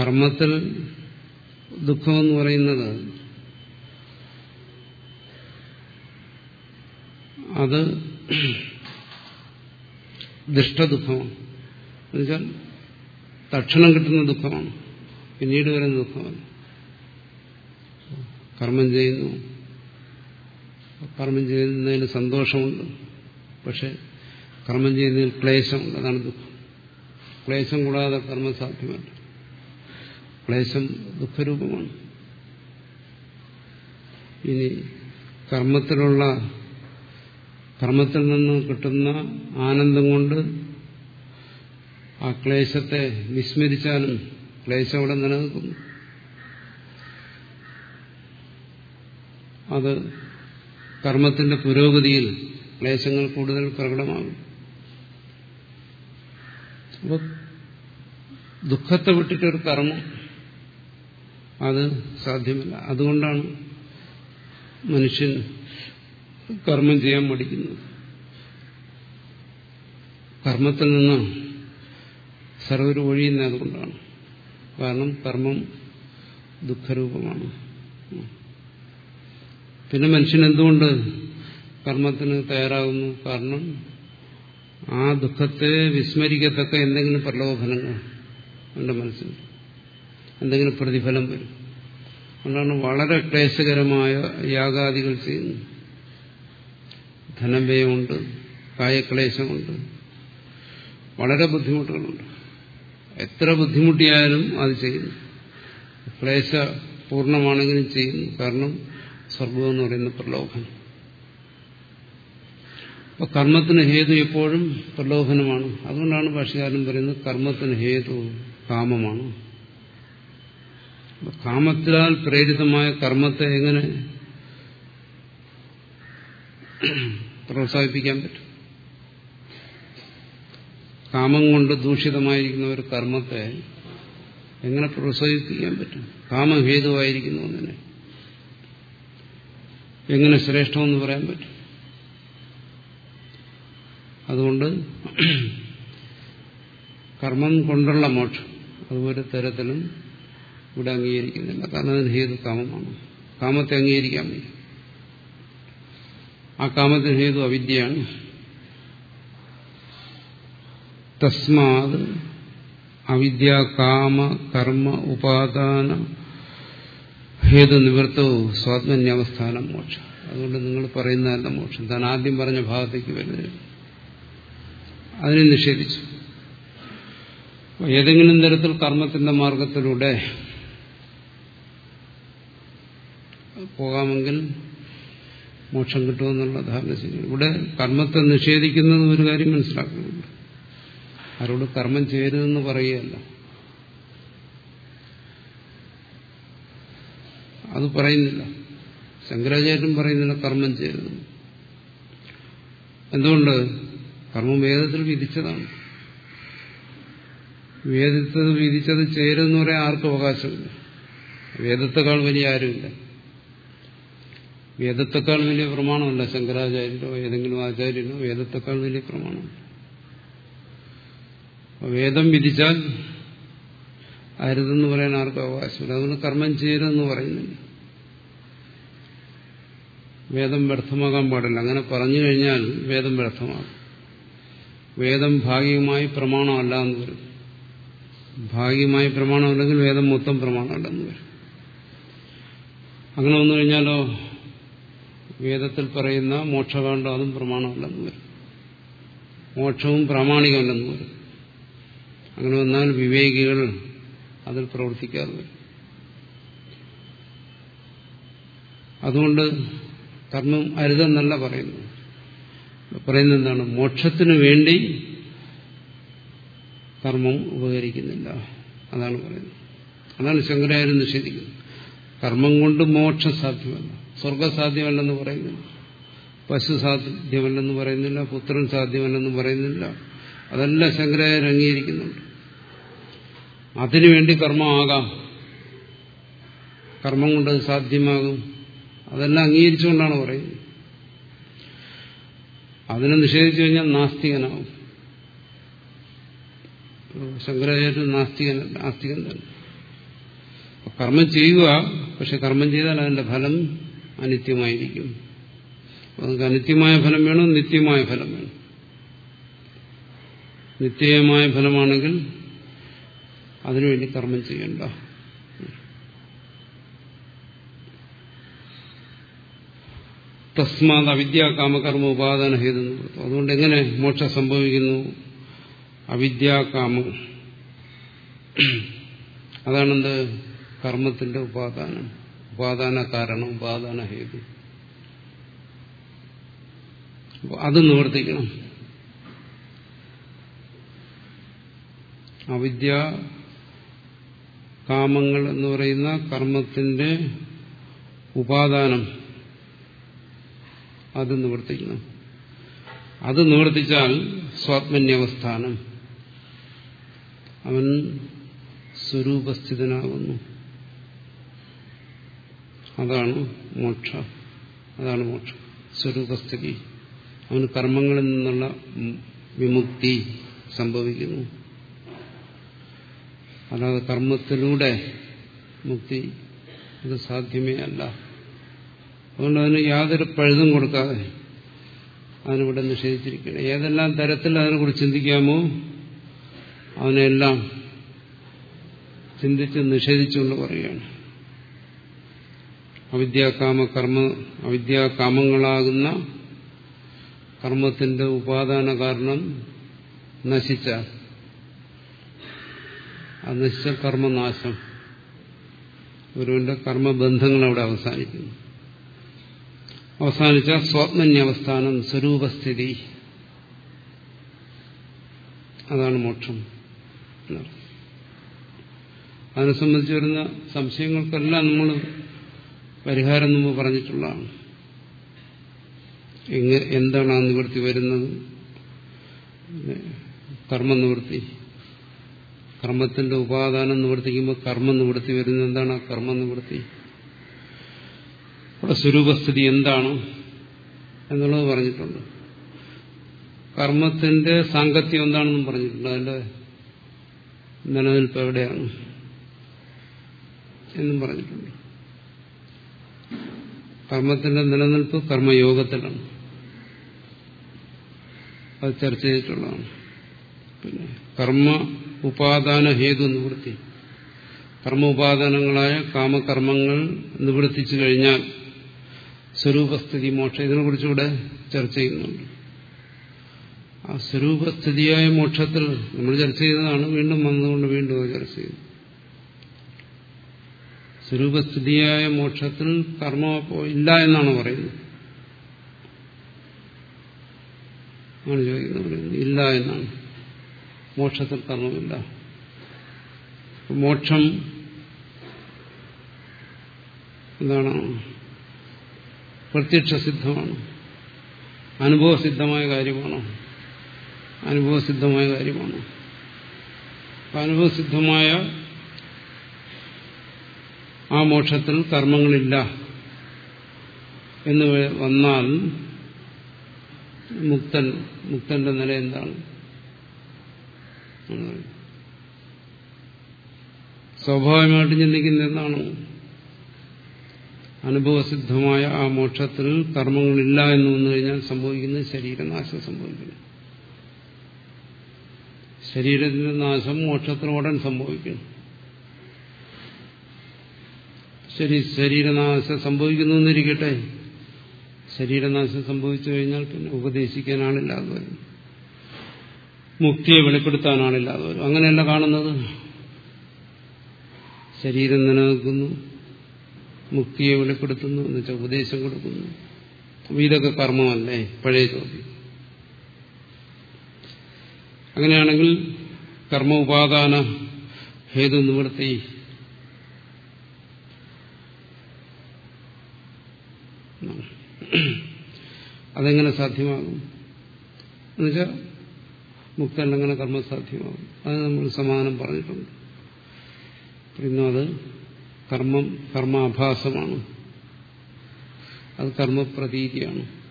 കർമ്മത്തിൽ ദുഃഖമെന്ന് പറയുന്നത് അത് ദുഷ്ടദുഃഖമാണ്. എന്നുവെച്ചാൽ തക്ഷണം കിട്ടുന്ന ദുഃഖമാണ്. പിന്നീട് വരുന്ന ദുഃഖമാണ്. കർമ്മം ചെയ്യുന്നു. കർമ്മം ചെയ്യുന്നതിന് സന്തോഷമുണ്ട്. പക്ഷെ കർമ്മം ചെയ്യുന്നതിൽ ക്ലേശമുണ്ട്. അതാണ് ദുഃഖം. ക്ലേശം കൂടാതെ കർമ്മം സാധ്യമല്ല. ക്ലേശം ദുഃഖരൂപമാണ്. ഇനി കർമ്മത്തിലുള്ള കർമ്മത്തിൽ നിന്ന് കിട്ടുന്ന ആനന്ദം കൊണ്ട് ആ ക്ലേശത്തെ വിസ്മരിച്ചാലും ക്ലേശം അവിടെ നിലനിൽക്കുന്നു. അത് കർമ്മത്തിന്റെ പുരോഗതിയിൽ ക്ലേശങ്ങൾ കൂടുതൽ പ്രകടമാകും. അപ്പോൾ ദുഃഖത്തെ വിട്ടിട്ടൊരു കർമ്മം അത് സാധ്യമല്ല. അതുകൊണ്ടാണ് മനുഷ്യൻ കർമ്മം ചെയ്യാൻ മടിക്കുന്നത്. കർമ്മത്തിൽ നിന്ന് സർവരു ഒഴിയുന്നത് അതുകൊണ്ടാണ് കാരണം കർമ്മം ദുഃഖരൂപമാണ്. പിന്നെ മനുഷ്യൻ എന്തുകൊണ്ട് കർമ്മത്തിന് തയ്യാറാകുന്നു? കാരണം ആ ദുഃഖത്തെ വിസ്മരിക്കത്തക്ക എന്തെങ്കിലും പ്രലോഭനങ്ങൾ എന്റെ മനസ്സിൽ എന്തെങ്കിലും പ്രതിഫലം വരും. അതുകൊണ്ടാണ് വളരെ ക്ലേശകരമായ യാഗാദികൾ ചെയ്യുന്നത്. ധനവ്യയമുണ്ട് കായക്ലേശമുണ്ട്. വളരെ ബുദ്ധിമുട്ടുകളുണ്ട്. എത്ര ബുദ്ധിമുട്ടിയായാലും അത് ചെയ്യുന്നു. ക്ലേശ പൂർണമാണെങ്കിലും ചെയ്യുന്നു. കാരണം സ്വർഗം എന്ന് പറയുന്ന പ്രലോഭനം. അപ്പൊ കർമ്മത്തിന് ഹേതു എപ്പോഴും പ്രലോഭനമാണ്. അതുകൊണ്ടാണ് ഭാഷകാരൻ പറയുന്നത് കർമ്മത്തിന് ഹേതു കാമമാണ്. കാമത്തിനാൽ പ്രേരിതമായ കർമ്മത്തെ എങ്ങനെ പ്രോത്സാഹിപ്പിക്കാൻ പറ്റും? കാമം കൊണ്ട് ദൂഷിതമായിരിക്കുന്ന ഒരു കർമ്മത്തെ എങ്ങനെ പ്രോത്സാഹിപ്പിക്കാൻ പറ്റും? കാമഹേതുവായിരിക്കുന്നു അങ്ങനെ എങ്ങനെ ശ്രേഷ്ഠമെന്ന് പറയാൻ പറ്റും? അതുകൊണ്ട് കർമ്മം കൊണ്ടുള്ള മോക്ഷം അതുപോലെ തരത്തിലും ഇവിടെ അംഗീകരിക്കുന്നില്ല കാരണം അതിന് ഹേതു കാമമാണ് കാമത്തെ അംഗീകരിക്കാൻ വയ്യ. ആ കാമത്തിന് ഹേതു അവിദ്യയാണ്. തസ്മാത് അവിദ്യ കാമ കർമ്മ ഉപാദാന ഹേതു നിവൃത്തവും സ്വാത്മന്യാവസ്ഥാനം മോക്ഷം. അതുകൊണ്ട് നിങ്ങൾ പറയുന്നതല്ല മോക്ഷം. താൻ ആദ്യം പറഞ്ഞ ഭാഗത്തേക്ക് വരുന്നത്. അതിനെ നിഷേധിച്ചു. ഏതെങ്കിലും തരത്തിൽ കർമ്മത്തിന്റെ മാർഗത്തിലൂടെ പോകാമെങ്കിൽ മോക്ഷം കിട്ടുമെന്നുള്ള ധാരണ ശരിയാണ് ഇവിടെ കർമ്മത്തെ നിഷേധിക്കുന്നത് ഒരു കാര്യം മനസ്സിലാക്കുന്നുണ്ട്. ആരോട് കർമ്മം ചെയ്യരുതെന്ന് പറയുകയല്ല. അത് പറയുന്നില്ല. ശങ്കരാചാര്യൻ പറയുന്നില്ല കർമ്മം ചെയ്യരുത്. എന്തുകൊണ്ട്? കർമ്മം വേദത്തിൽ വിധിച്ചതാണ്. വേദത്തിൽ വിധിച്ചത് ചെയ്യരുതെന്ന് പറയാൻ ആർക്കും അവകാശമില്ല. വേദത്തെക്കാൾ വലിയ ആരുമില്ല. വേദത്തെക്കാൾ വലിയ പ്രമാണമല്ല ശങ്കരാചാര്യരോ ഏതെങ്കിലും ആചാര്യനോ വേദത്തെക്കാൾ വലിയ പ്രമാണം വേദം വിധിച്ചാൽ അരുതെന്ന് പറയാൻ ആർക്കും അവകാശമില്ല. അതുകൊണ്ട് കർമ്മം ചെയ്യരുതെന്ന് പറയുന്നില്ല. വേദം വ്യർത്ഥമാകാൻ പാടില്ല. അങ്ങനെ പറഞ്ഞു കഴിഞ്ഞാൽ വേദം വ്യർത്ഥമാകും. വേദം ഭാഗികമായി പ്രമാണമല്ല എന്ന് വരും. ഭാഗികമായി പ്രമാണമല്ലെങ്കിൽ വേദം മൊത്തം പ്രമാണമല്ലെന്ന് വരും. അങ്ങനെ വന്നു കഴിഞ്ഞാലോ വേദത്തിൽ പറയുന്ന മോക്ഷകാണ്ഡം അതും പ്രമാണമല്ലെന്ന് വരും. മോക്ഷവും പ്രാമാണികമല്ലെന്ന് വരും. അങ്ങനെ വന്നാൽ വിവേകികൾ അതിൽ പ്രവർത്തിക്കാതെ വരും. അതുകൊണ്ട് കർമ്മം അരുതെന്നല്ല പറയുന്നു പറയുന്നത് എന്താണ്? മോക്ഷത്തിനു വേണ്ടി കർമ്മം ഉപകരിക്കുന്നില്ല. അതാണ് പറയുന്നത്. അതാണ് ശങ്കരാചാര്യം നിഷേധിക്കുന്നത്. കർമ്മം കൊണ്ട് മോക്ഷം സാധ്യമല്ല. സ്വർഗം സാധ്യമല്ലെന്ന് പറയുന്നില്ല. പശു സാധ്യമല്ലെന്ന് പറയുന്നില്ല. പുത്രൻ സാധ്യമല്ലെന്ന് പറയുന്നില്ല. അതെല്ലാം ശങ്കരാചാര്യൻ അംഗീകരിക്കുന്നുണ്ട്. അതിനുവേണ്ടി കർമ്മമാകാം കർമ്മം കൊണ്ട് സാധ്യമാകും. അതെല്ലാം അംഗീകരിച്ചുകൊണ്ടാണ് പറയുന്നത്. അതിനെ നിഷേധിച്ചു കഴിഞ്ഞാൽ നാസ്തികനാവും ശങ്കരാചാര്യ നാസ്തികൻ തന്നെ. കർമ്മം ചെയ്യുക പക്ഷെ കർമ്മം ചെയ്താൽ അതിന്റെ ഫലം അനിത്യമായിരിക്കും. നമുക്ക് അനിത്യമായ ഫലം വേണം നിത്യമായ ഫലം വേണം. നിത്യമായ ഫലമാണെങ്കിൽ അതിനുവേണ്ടി കർമ്മം ചെയ്യണ്ട. തസ്മാത് അവിദ്യ കാമകർമ്മ ഉപാദാന ഹേതു അതുകൊണ്ട് എങ്ങനെ മോക്ഷം സംഭവിക്കുന്നു? അവിദ്യാകാമം അതാണെന്ത്? കർമ്മത്തിന്റെ ഉപാദാനം. ഉപാദാന കാരണം ഉപാദാന ഹേതു. അത് നിവർത്തിക്കണം. അവിദ്യ കാമങ്ങൾ എന്ന് പറയുന്ന കർമ്മത്തിന്റെ ഉപാദാനം. അത് നിവർത്തിക്കണം. അത് നിവർത്തിച്ചാൽ സ്വാത്മന്യവസ്ഥാനം. അവൻ സ്വരൂപസ്ഥിതനാകുന്നു. അതാണ് മോക്ഷ. അതാണ് മോക്ഷം. സ്വരൂപസ്ഥിതി. അവന് കർമ്മങ്ങളിൽ നിന്നുള്ള വിമുക്തി സംഭവിക്കുന്നു. അല്ലാതെ കർമ്മത്തിലൂടെ മുക്തി അത് സാധ്യമേ അല്ല. അതുകൊണ്ട് അതിന് യാതൊരു പഴുതും കൊടുക്കാതെ അതിനിവിടെ നിഷേധിച്ചിരിക്കുകയാണ്. ഏതെല്ലാം തരത്തിൽ അതിനെക്കുറിച്ച് ചിന്തിക്കാമോ അവനെല്ലാം ചിന്തിച്ച് നിഷേധിച്ചുകൊണ്ട് പറയുകയാണ്. അവിദ്യാകാമ കർമ്മ അവിദ്യാകാമങ്ങളാകുന്ന കർമ്മത്തിന്റെ ഉപാദാന കാരണം നശിച്ച. ആ നശിച്ച കർമ്മനാശം. ഒരുവന്റെ കർമ്മബന്ധങ്ങൾ അവിടെ അവസാനിക്കുന്നു. അവസാനിച്ച സ്വാത്മന്യവസ്ഥാനം സ്വരൂപസ്ഥിതി. അതാണ് മോക്ഷം അതിനെ സംബന്ധിച്ച് വരുന്ന സംശയങ്ങൾക്കെല്ലാം നമ്മൾ പരിഹാരം മുമ്പ് പറഞ്ഞിട്ടുള്ളതാണ് എന്താണ് ആ നിവൃത്തി വരുന്നത്? കർമ്മനിവൃത്തി കർമ്മത്തിന്റെ ഉപാദാനം നിവർത്തിക്കുമ്പോൾ കർമ്മ നിവൃത്തി വരുന്നത് എന്താണ്? ആ കർമ്മ നിവൃത്തി. അവിടെ സ്വരൂപസ്ഥിതി എന്താണ് എന്നുള്ളത് പറഞ്ഞിട്ടുണ്ട്. കർമ്മത്തിന്റെ സാങ്കത്യം എന്താണെന്നും പറഞ്ഞിട്ടുണ്ട്. അതിന്റെ നിലനിൽപ്പ് എവിടെയാണ് എന്നും പറഞ്ഞിട്ടുണ്ട്. കർമ്മത്തിന്റെ നിലനിൽപ്പ് കർമ്മയോഗത്തിലാണ്. അത് ചർച്ച ചെയ്തിട്ടുള്ളതാണ്. പിന്നെ കർമ്മ ഉപാദാന ഹേതു നിവൃത്തി. കർമ്മ ഉപാദാനങ്ങളായ കാമകർമ്മങ്ങൾ നിവർത്തിച്ചു കഴിഞ്ഞാൽ സ്വരൂപസ്ഥിതി മോക്ഷം ഇതിനെക്കുറിച്ചുകൂടെ ചർച്ച ചെയ്യുന്നുണ്ട്. ആ സ്വരൂപസ്ഥിതിയായ മോക്ഷത്തിൽ നമ്മൾ ചർച്ച ചെയ്തതാണ് വീണ്ടും വന്നുകൊണ്ട് വീണ്ടും ചർച്ച ചെയ്യുന്നു. സ്വരൂപസ്ഥിതിയായ മോക്ഷത്തിൽ കർമ്മം ഇല്ല എന്നാണ് പറയുന്നത്. ആണ് ഇല്ല എന്നാണ്. മോക്ഷത്തിൽ കർമ്മമില്ല. മോക്ഷം എന്താണ് പ്രത്യക്ഷ പ്രത്യക്ഷസിദ്ധമാണ് അനുഭവസിദ്ധമായ കാര്യമാണ്. അനുഭവസിദ്ധമായ കാര്യമാണ്. അനുഭവസിദ്ധമായ ആ മോക്ഷത്തിൽ കർമ്മങ്ങളില്ല എന്ന് വന്നാൽ മുക്തൻ മുക്തന്റെ നില എന്താണ്? സ്വാഭാവികമായിട്ട് ചിന്തിക്കുന്ന എന്താണ് അനുഭവസിദ്ധമായ ആ മോക്ഷത്തിൽ കർമ്മങ്ങളില്ല എന്ന് വന്നു കഴിഞ്ഞാൽ സംഭവിക്കുന്നത് ശരീരനാശം സംഭവിക്കുന്നു. ശരീരത്തിന്റെ നാശം മോക്ഷത്തിൽ ഉടൻ സംഭവിക്കുന്നു. ശരി ശരീരനാശം സംഭവിക്കുന്നു എന്നിരിക്കട്ടെ. ശരീരനാശം സംഭവിച്ചു കഴിഞ്ഞാൽ പിന്നെ ഉപദേശിക്കാൻ ആളില്ലാതെ വരും മുക്തിയെ വെളിപ്പെടുത്താനാണില്ലാതെ വരും അങ്ങനെയല്ല കാണുന്നത്. ശരീരം നിലനിൽക്കുന്നു മുക്തിയെ വെളിപ്പെടുത്തുന്നു എന്ന് വെച്ചാൽ ഉപദേശം കൊടുക്കുന്നു. ഇതൊക്കെ കർമ്മമല്ലേ? പഴയ ചോദ്യം. അങ്ങനെയാണെങ്കിൽ കർമ്മ ഉപാദാന ഹേതു നിവൃത്തി. അതെങ്ങനെ സാധ്യമാകും? എന്നുവെച്ചാൽ മുക്തൻ അങ്ങനെ കർമ്മം സാധ്യമാകും. അത് നമ്മൾ സമാനം പറഞ്ഞിട്ടുണ്ട്. പിന്നെ അത് കർമ്മം കർമാഭാസമാണ്. അത് കർമ്മപ്രതീതിയാണ്.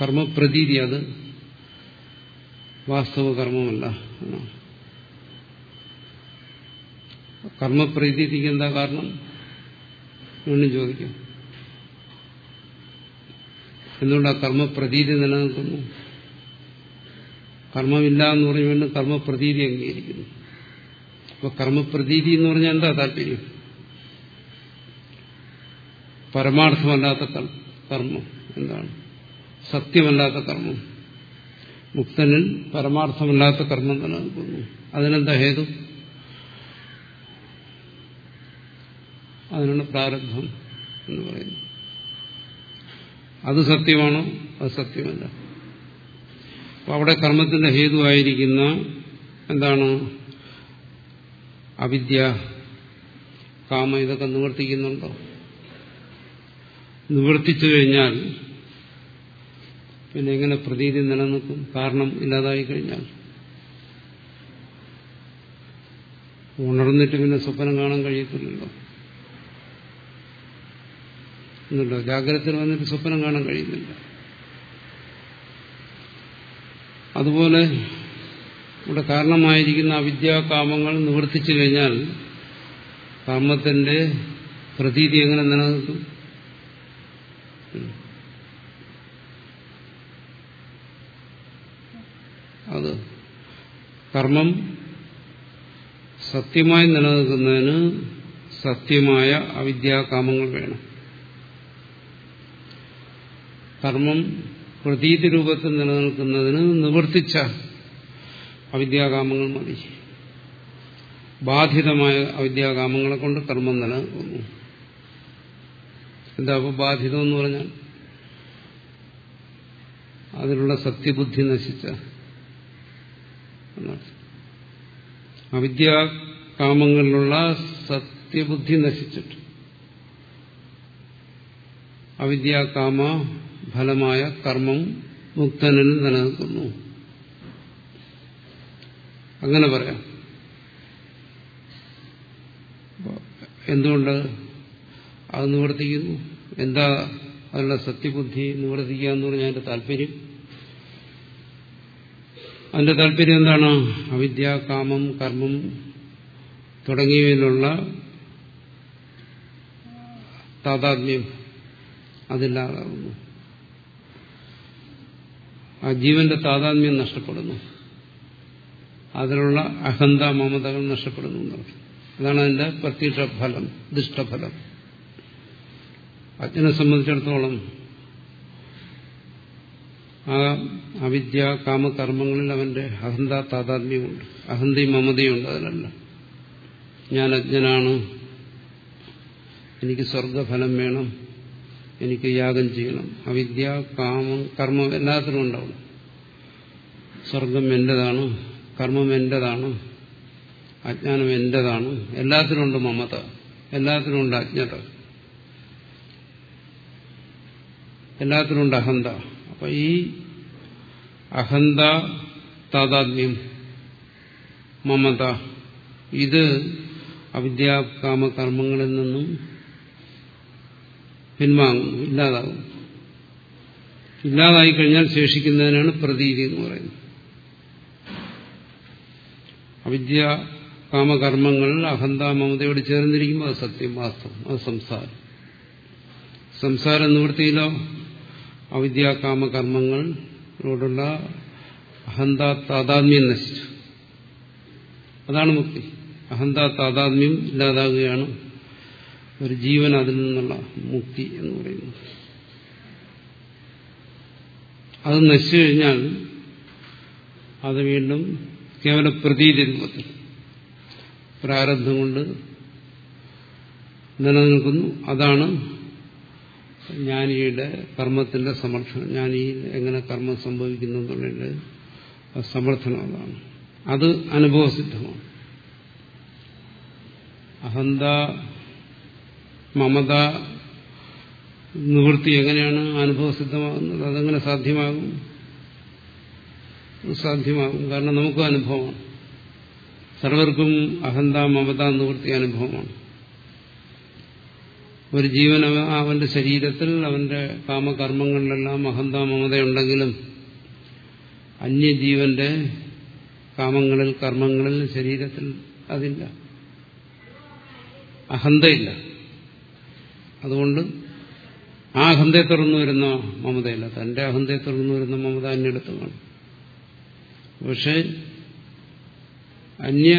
കർമ്മപ്രതീതി അത് വാസ്തവ കർമ്മമല്ല എന്നാണ്. കർമ്മപ്രതീതിക്ക് എന്താ കാരണം വീണ്ടും ചോദിക്കും. എന്തുകൊണ്ട് കർമ്മപ്രതീതി നിലനിൽക്കുന്നു? കർമ്മമില്ല എന്ന് പറഞ്ഞു വീണ്ടും കർമ്മപ്രതീതി അംഗീകരിക്കുന്നു. അപ്പൊ കർമ്മപ്രതീതി എന്ന് പറഞ്ഞാൽ എന്താ താല്പര്യം? പരമാർത്ഥമല്ലാത്ത കർമ്മം എന്താണ്? സത്യമല്ലാത്ത കർമ്മം. മുക്തനിൽ പരമാർത്ഥമല്ലാത്ത കർമ്മം നിലനിൽക്കുന്നു. അതിനെന്താ ഹേതു? അതിനാണ് പ്രാരബ്ധം എന്ന് പറയുന്നത് അത് സത്യമാണോ? അത് സത്യമല്ല. അപ്പൊ അവിടെ കർമ്മത്തിന്റെ ഹേതുവായിരിക്കുന്ന എന്താണ്? അവിദ്യ കാമ ഇതൊക്കെ നിവർത്തിക്കുന്നുണ്ടോ? നിവർത്തിച്ചു കഴിഞ്ഞാൽ പിന്നെ എങ്ങനെ പ്രതീതി നിലനിൽക്കും? കാരണം ഇല്ലാതായി കഴിഞ്ഞാൽ. ഉണർന്നിട്ട് പിന്നെ സ്വപ്നം കാണാൻ കഴിയത്തില്ലല്ലോ. എന്നുണ്ടോ ജാഗ്രത വന്നിട്ട് സ്വപ്നം കാണാൻ കഴിയുന്നില്ല. അതുപോലെ ഇവിടെ കാരണമായിരിക്കുന്ന അവിദ്യാകാമങ്ങൾ നിവർത്തിച്ചു കഴിഞ്ഞാൽ കാമത്തിന്റെ പ്രതീതി എങ്ങനെ നിലനിൽക്കും? അത് കർമ്മം സത്യമായി നിലനിൽക്കുന്നതിന് സത്യമായ അവിദ്യാകാമങ്ങൾ വേണം. കർമ്മം പ്രതീതി രൂപത്തിൽ നിലനിൽക്കുന്നതിന് നിവർത്തിച്ച അവിദ്യാകാമങ്ങൾ മതി. ബാധിതമായ അവിദ്യാകാമങ്ങളെ കൊണ്ട് കർമ്മം നിലനിൽക്കുന്നു. എന്താ അപ്പോൾ ബാധിതം എന്ന് പറഞ്ഞാൽ? അതിലുള്ള സത്യബുദ്ധി നശിച്ച അവിദ്യാകാമങ്ങളിലുള്ള സത്യബുദ്ധി നശിച്ചിട്ട്. അവിദ്യാകാമ ഫലമായ കർമ്മം മുക്തനിൽ നിലനിൽക്കുന്നു. അങ്ങനെ പറയാം. എന്തുകൊണ്ട് അത് നിവർത്തിക്കുന്നു? എന്താ അതിനുള്ള സത്യബുദ്ധി നിവർത്തിക്കുക എന്ന് പറഞ്ഞാൽ അതിന്റെ താല്പര്യം? അതിന്റെ താല്പര്യം എന്താണ്? അവിദ്യ കാമം കർമ്മം തുടങ്ങിയവയിലുള്ള താതാത്മ്യം അതില്ലാതാകുന്നു ആ ജീവന്റെ താതാത്മ്യം നഷ്ടപ്പെടുന്നു. അതിലുള്ള അഹന്ത മമതകൾ നഷ്ടപ്പെടുന്നു അതാണ് അതിന്റെ പ്രത്യക്ഷ ഫലം ദുഷ്ടഫലം. അജ്ഞനെ സംബന്ധിച്ചിടത്തോളം ആ അവിദ്യ കാമകർമ്മങ്ങളിൽ അവന്റെ അഹന്ത താതാത്മ്യമുണ്ട്. അഹന്തയും മമതയുണ്ട് അതിലല്ല. ഞാൻ അജ്ഞനാണ്. എനിക്ക് സ്വർഗഫലം വേണം. എനിക്ക് യാഗം ചെയ്യണം. അവിദ്യ കാമം കർമ്മം എല്ലാത്തിനും ഉണ്ടാവും. സ്വർഗം എന്റേതാണ് കർമ്മം എന്റേതാണ് അജ്ഞാനം എന്റേതാണ് എല്ലാത്തിനുണ്ട് മമത എല്ലാത്തിനുണ്ട് അജ്ഞത എല്ലാത്തിനുണ്ട് അഹന്ത. അപ്പൊ ഈ അഹന്ത താതാത്മ്യം മമത ഇത് അവിദ്യാകാമകർമ്മങ്ങളിൽ നിന്നും പിൻവാങ്ങുന്നു ഇല്ലാതാകുന്നു. ഇല്ലാതായി കഴിഞ്ഞാൽ ശേഷിക്കുന്നതിനാണ് പ്രതീതി എന്ന് പറയുന്നത്. അവിദ്യ കാമകർമ്മങ്ങൾ അഹന്ത മമതയോട് ചേർന്നിരിക്കുമ്പോൾ അത് സത്യം വാസ്തവം അത് സംസാരം. സംസാരം നിവൃത്തിയിലോ? അവിദ്യ കാമകർമ്മങ്ങളോടുള്ള അഹന്ത താതാത്മ്യം നശിച്ചു. അതാണ് മുക്തി. അഹന്ത താതാത്മ്യം ഇല്ലാതാകുകയാണ് ഒരു ജീവൻ അതിൽ നിന്നുള്ള മുക്തി എന്ന് പറയുന്നത് അത് നശിച്ചു കഴിഞ്ഞാൽ അത് വീണ്ടും കേവല പ്രതീതി രൂപത്തിൽ പ്രാരബ്ധം കൊണ്ട് നിലനിൽക്കുന്നു. അതാണ് ജ്ഞാനിയുടെ കർമ്മത്തിന്റെ സമർത്ഥനം ജ്ഞാനിയിൽ എങ്ങനെ കർമ്മം സംഭവിക്കുന്നു എന്നുള്ളതിന്റെ സമർത്ഥനം അതാണ്. അത് അനുഭവസിദ്ധമാണ്. അഹന്ത മമത നിവൃത്തി എങ്ങനെയാണ് അനുഭവസിദ്ധമാകുന്നത്? അതെങ്ങനെ സാധ്യമാകും? സാധ്യമാകും. കാരണം നമുക്കും അനുഭവമാണ്. സർവർക്കും അഹന്ത മമത നിവൃത്തി അനുഭവമാണ്. ഒരു ജീവൻ അവന്റെ ശരീരത്തിൽ അവന്റെ കാമകർമ്മങ്ങളിലെല്ലാം അഹന്ത മമതയുണ്ടെങ്കിലും അന്യജീവന്റെ കാമങ്ങളിൽ കർമ്മങ്ങളിൽ ശരീരത്തിൽ അതില്ല. അഹന്തയില്ല. അതുകൊണ്ട് ആ അഹന്തയെ തുറന്നു വരുന്ന മമതയില്ല തന്റെ അഹന്തയെ തുറന്നു വരുന്ന മമത അന്യടത്തുമാണ് പക്ഷെ അന്യ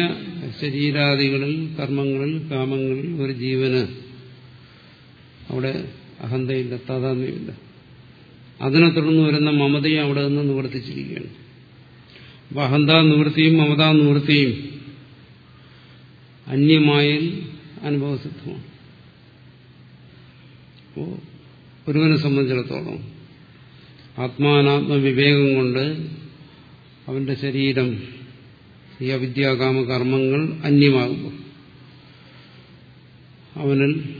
ശരീരാദികളിൽ കർമ്മങ്ങളിൽ കാമങ്ങളിൽ ഒരു ജീവന് അവിടെ അഹന്തയില്ല താതാത്മ്യമില്ല. അതിനെ തുടർന്ന് വരുന്ന മമതയും അവിടെ നിന്ന് നിവർത്തിച്ചിരിക്കുകയാണ്. അപ്പൊ അഹന്ത നിവൃത്തിയും മമതാ നിവൃത്തിയും അന്യമായിൽ അനുഭവസിദ്ധമാണ്. അപ്പോ ഒരുവനെ സംബന്ധിച്ചിടത്തോളം ആത്മാനാത്മ വിവേകം കൊണ്ട് അവന്റെ ശരീരം ഈ അവിദ്യാകാമ കർമ്മങ്ങൾ അന്യമാകുമ്പോൾ അവനിൽ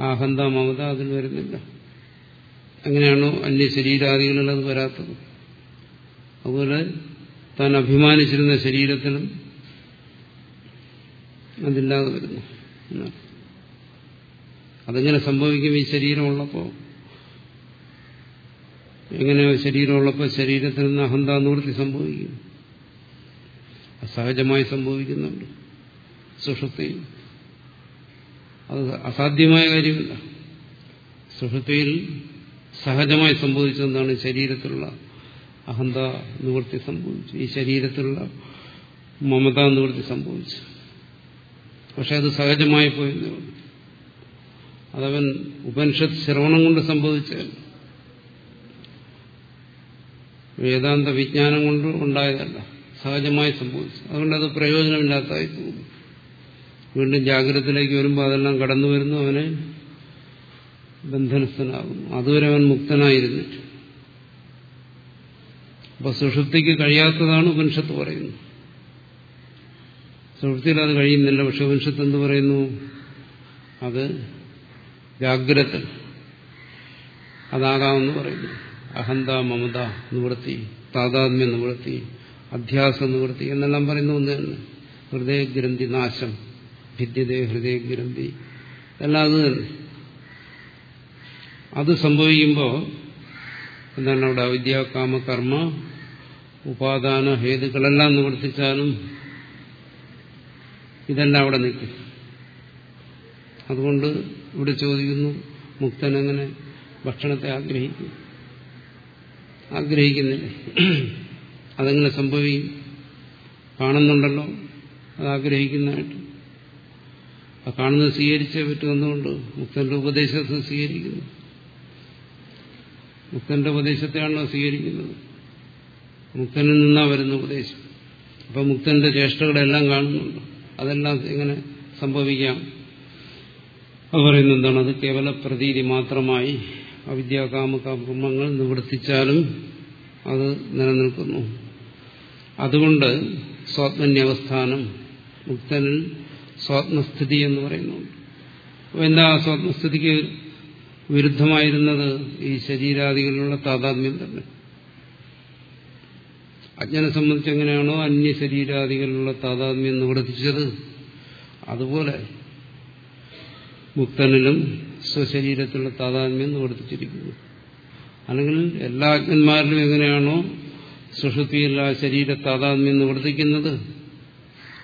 ആഹന്ത മമത അതിൽ വരുന്നില്ല. അങ്ങനെയാണോ അന്യ ശരീരാദികളിൽ അത് വരാത്തത്. അതുപോലെ താൻ അഭിമാനിച്ചിരുന്ന ശരീരത്തിലും അതില്ലാതെ വരുന്നു. അതെങ്ങനെ സംഭവിക്കും ഈ ശരീരമുള്ളപ്പോൾ? എങ്ങനെയോ ശരീരമുള്ളപ്പോൾ ശരീരത്തിൽ നിന്ന് അഹന്ത നിവൃത്തി സംഭവിക്കും? സഹജമായി സംഭവിക്കുന്നുണ്ട് സുഷുപ്തിയിൽ അത് അസാധ്യമായ കാര്യമില്ല. സുഷുപ്തിയിൽ സഹജമായി സംഭവിച്ചതെന്നാണ് ശരീരത്തിലുള്ള അഹന്ത നിവൃത്തി സംഭവിച്ചു. ഈ ശരീരത്തിലുള്ള മമതാ നിവൃത്തി സംഭവിച്ചു. പക്ഷെ അത് സഹജമായി പോയെന്നേ അതവൻ ഉപനിഷത്ത് ശ്രവണം കൊണ്ട് സംഭവിച്ചതല്ല വേദാന്ത വിജ്ഞാനം കൊണ്ട് ഉണ്ടായതല്ല സഹജമായി സംഭവിച്ചു അതുകൊണ്ട് അത് പ്രയോജനമില്ലാത്തതായി തോന്നുന്നു. വീണ്ടും ജാഗ്രതത്തിലേക്ക് വരുമ്പോൾ അതെല്ലാം കടന്നു വരുന്നു അവനെ ബന്ധനസ്ഥനാകുന്നു. അതുവരെ അവൻ മുക്തനായിരുന്നിട്ട് അപ്പൊ സുഷുപ്തിക്ക് കഴിയാത്തതാണ് ഉപനിഷത്ത് പറയുന്നു സുഷുപ്തിയിൽ അത് കഴിയുന്നില്ല. പക്ഷെ ഉപനിഷത്ത് എന്ത് പറയുന്നു? അത് ജാഗ്രത. അതാകാമെന്ന് പറയുന്നു. അഹന്ത മമത നിവൃത്തി താതാത്മ്യ നിവൃത്തി അധ്യാസ നിവൃത്തി എന്നെല്ലാം പറയുന്ന ഒന്ന് തന്നെ. ഹൃദയഗ്രന്ഥി നാശം ഭിദ്യതേ ഹൃദയഗ്രന്ഥി. എല്ലാം അത് തന്നെ. അത് സംഭവിക്കുമ്പോൾ എന്താണ് അവിടെ അവിദ്യ കാമ കർമ്മ ഉപാദാന ഹേതുക്കളെല്ലാം നിവർത്തിച്ചാലും ഇതെല്ലാം അവിടെ നിൽക്കും. അതുകൊണ്ട് ഇവിടെ ചോദിക്കുന്നു മുക്തൻ എങ്ങനെ ഭക്ഷണത്തെ ആഗ്രഹിക്കും? ആഗ്രഹിക്കുന്നില്ല. അതെങ്ങനെ സംഭവിക്കും. കാണുന്നുണ്ടല്ലോ അത് ആഗ്രഹിക്കുന്നതായിട്ട്. ആ കാണുന്നത് സ്വീകരിച്ചേ പറ്റുമെന്നുകൊണ്ട് മുക്തന്റെ ഉപദേശത്തെ സ്വീകരിക്കുന്നു. മുക്തന്റെ ഉപദേശത്തെയാണല്ലോ സ്വീകരിക്കുന്നത്. മുക്തനിൽ നിന്നാ വരുന്ന ഉപദേശം. അപ്പൊ മുക്തന്റെ ചേഷ്ടകളെല്ലാം കാണുന്നുണ്ട്. അതെല്ലാം എങ്ങനെ സംഭവിക്കാം? അത് പറയുന്നത് എന്താണ് അത് കേവല പ്രതീതി മാത്രമായി അവിദ്യാകാമകർമ്മങ്ങൾ നിവർത്തിച്ചാലും അത് നിലനിൽക്കുന്നു. അതുകൊണ്ട് സ്വാത്മന്യവസ്ഥാനം മുക്തനിൽ സ്വാത്മസ്ഥിതി എന്ന് പറയുന്നു. എന്താ സ്വാത്മസ്ഥിതിക്ക് വിരുദ്ധമായിരുന്നത് ഈ ശരീരാദികളിലുള്ള താതാത്മ്യം തന്നെ? അജ്ഞനെ സംബന്ധിച്ച് എങ്ങനെയാണോ അന്യ ശരീരാദികളിലുള്ള താതാത്മ്യം നിവർത്തിച്ചത്? അതുപോലെ മുക്തനിലും സ്വശരീരത്തിലുള്ള താതാത്മ്യം നിവർത്തിച്ചിരിക്കുന്നു. അല്ലെങ്കിൽ എല്ലാ അജ്ഞന്മാരിലും എങ്ങനെയാണോ സുഷുതിയിൽ ആ ശരീര താതാത്മ്യം നിവർത്തിക്കുന്നത്?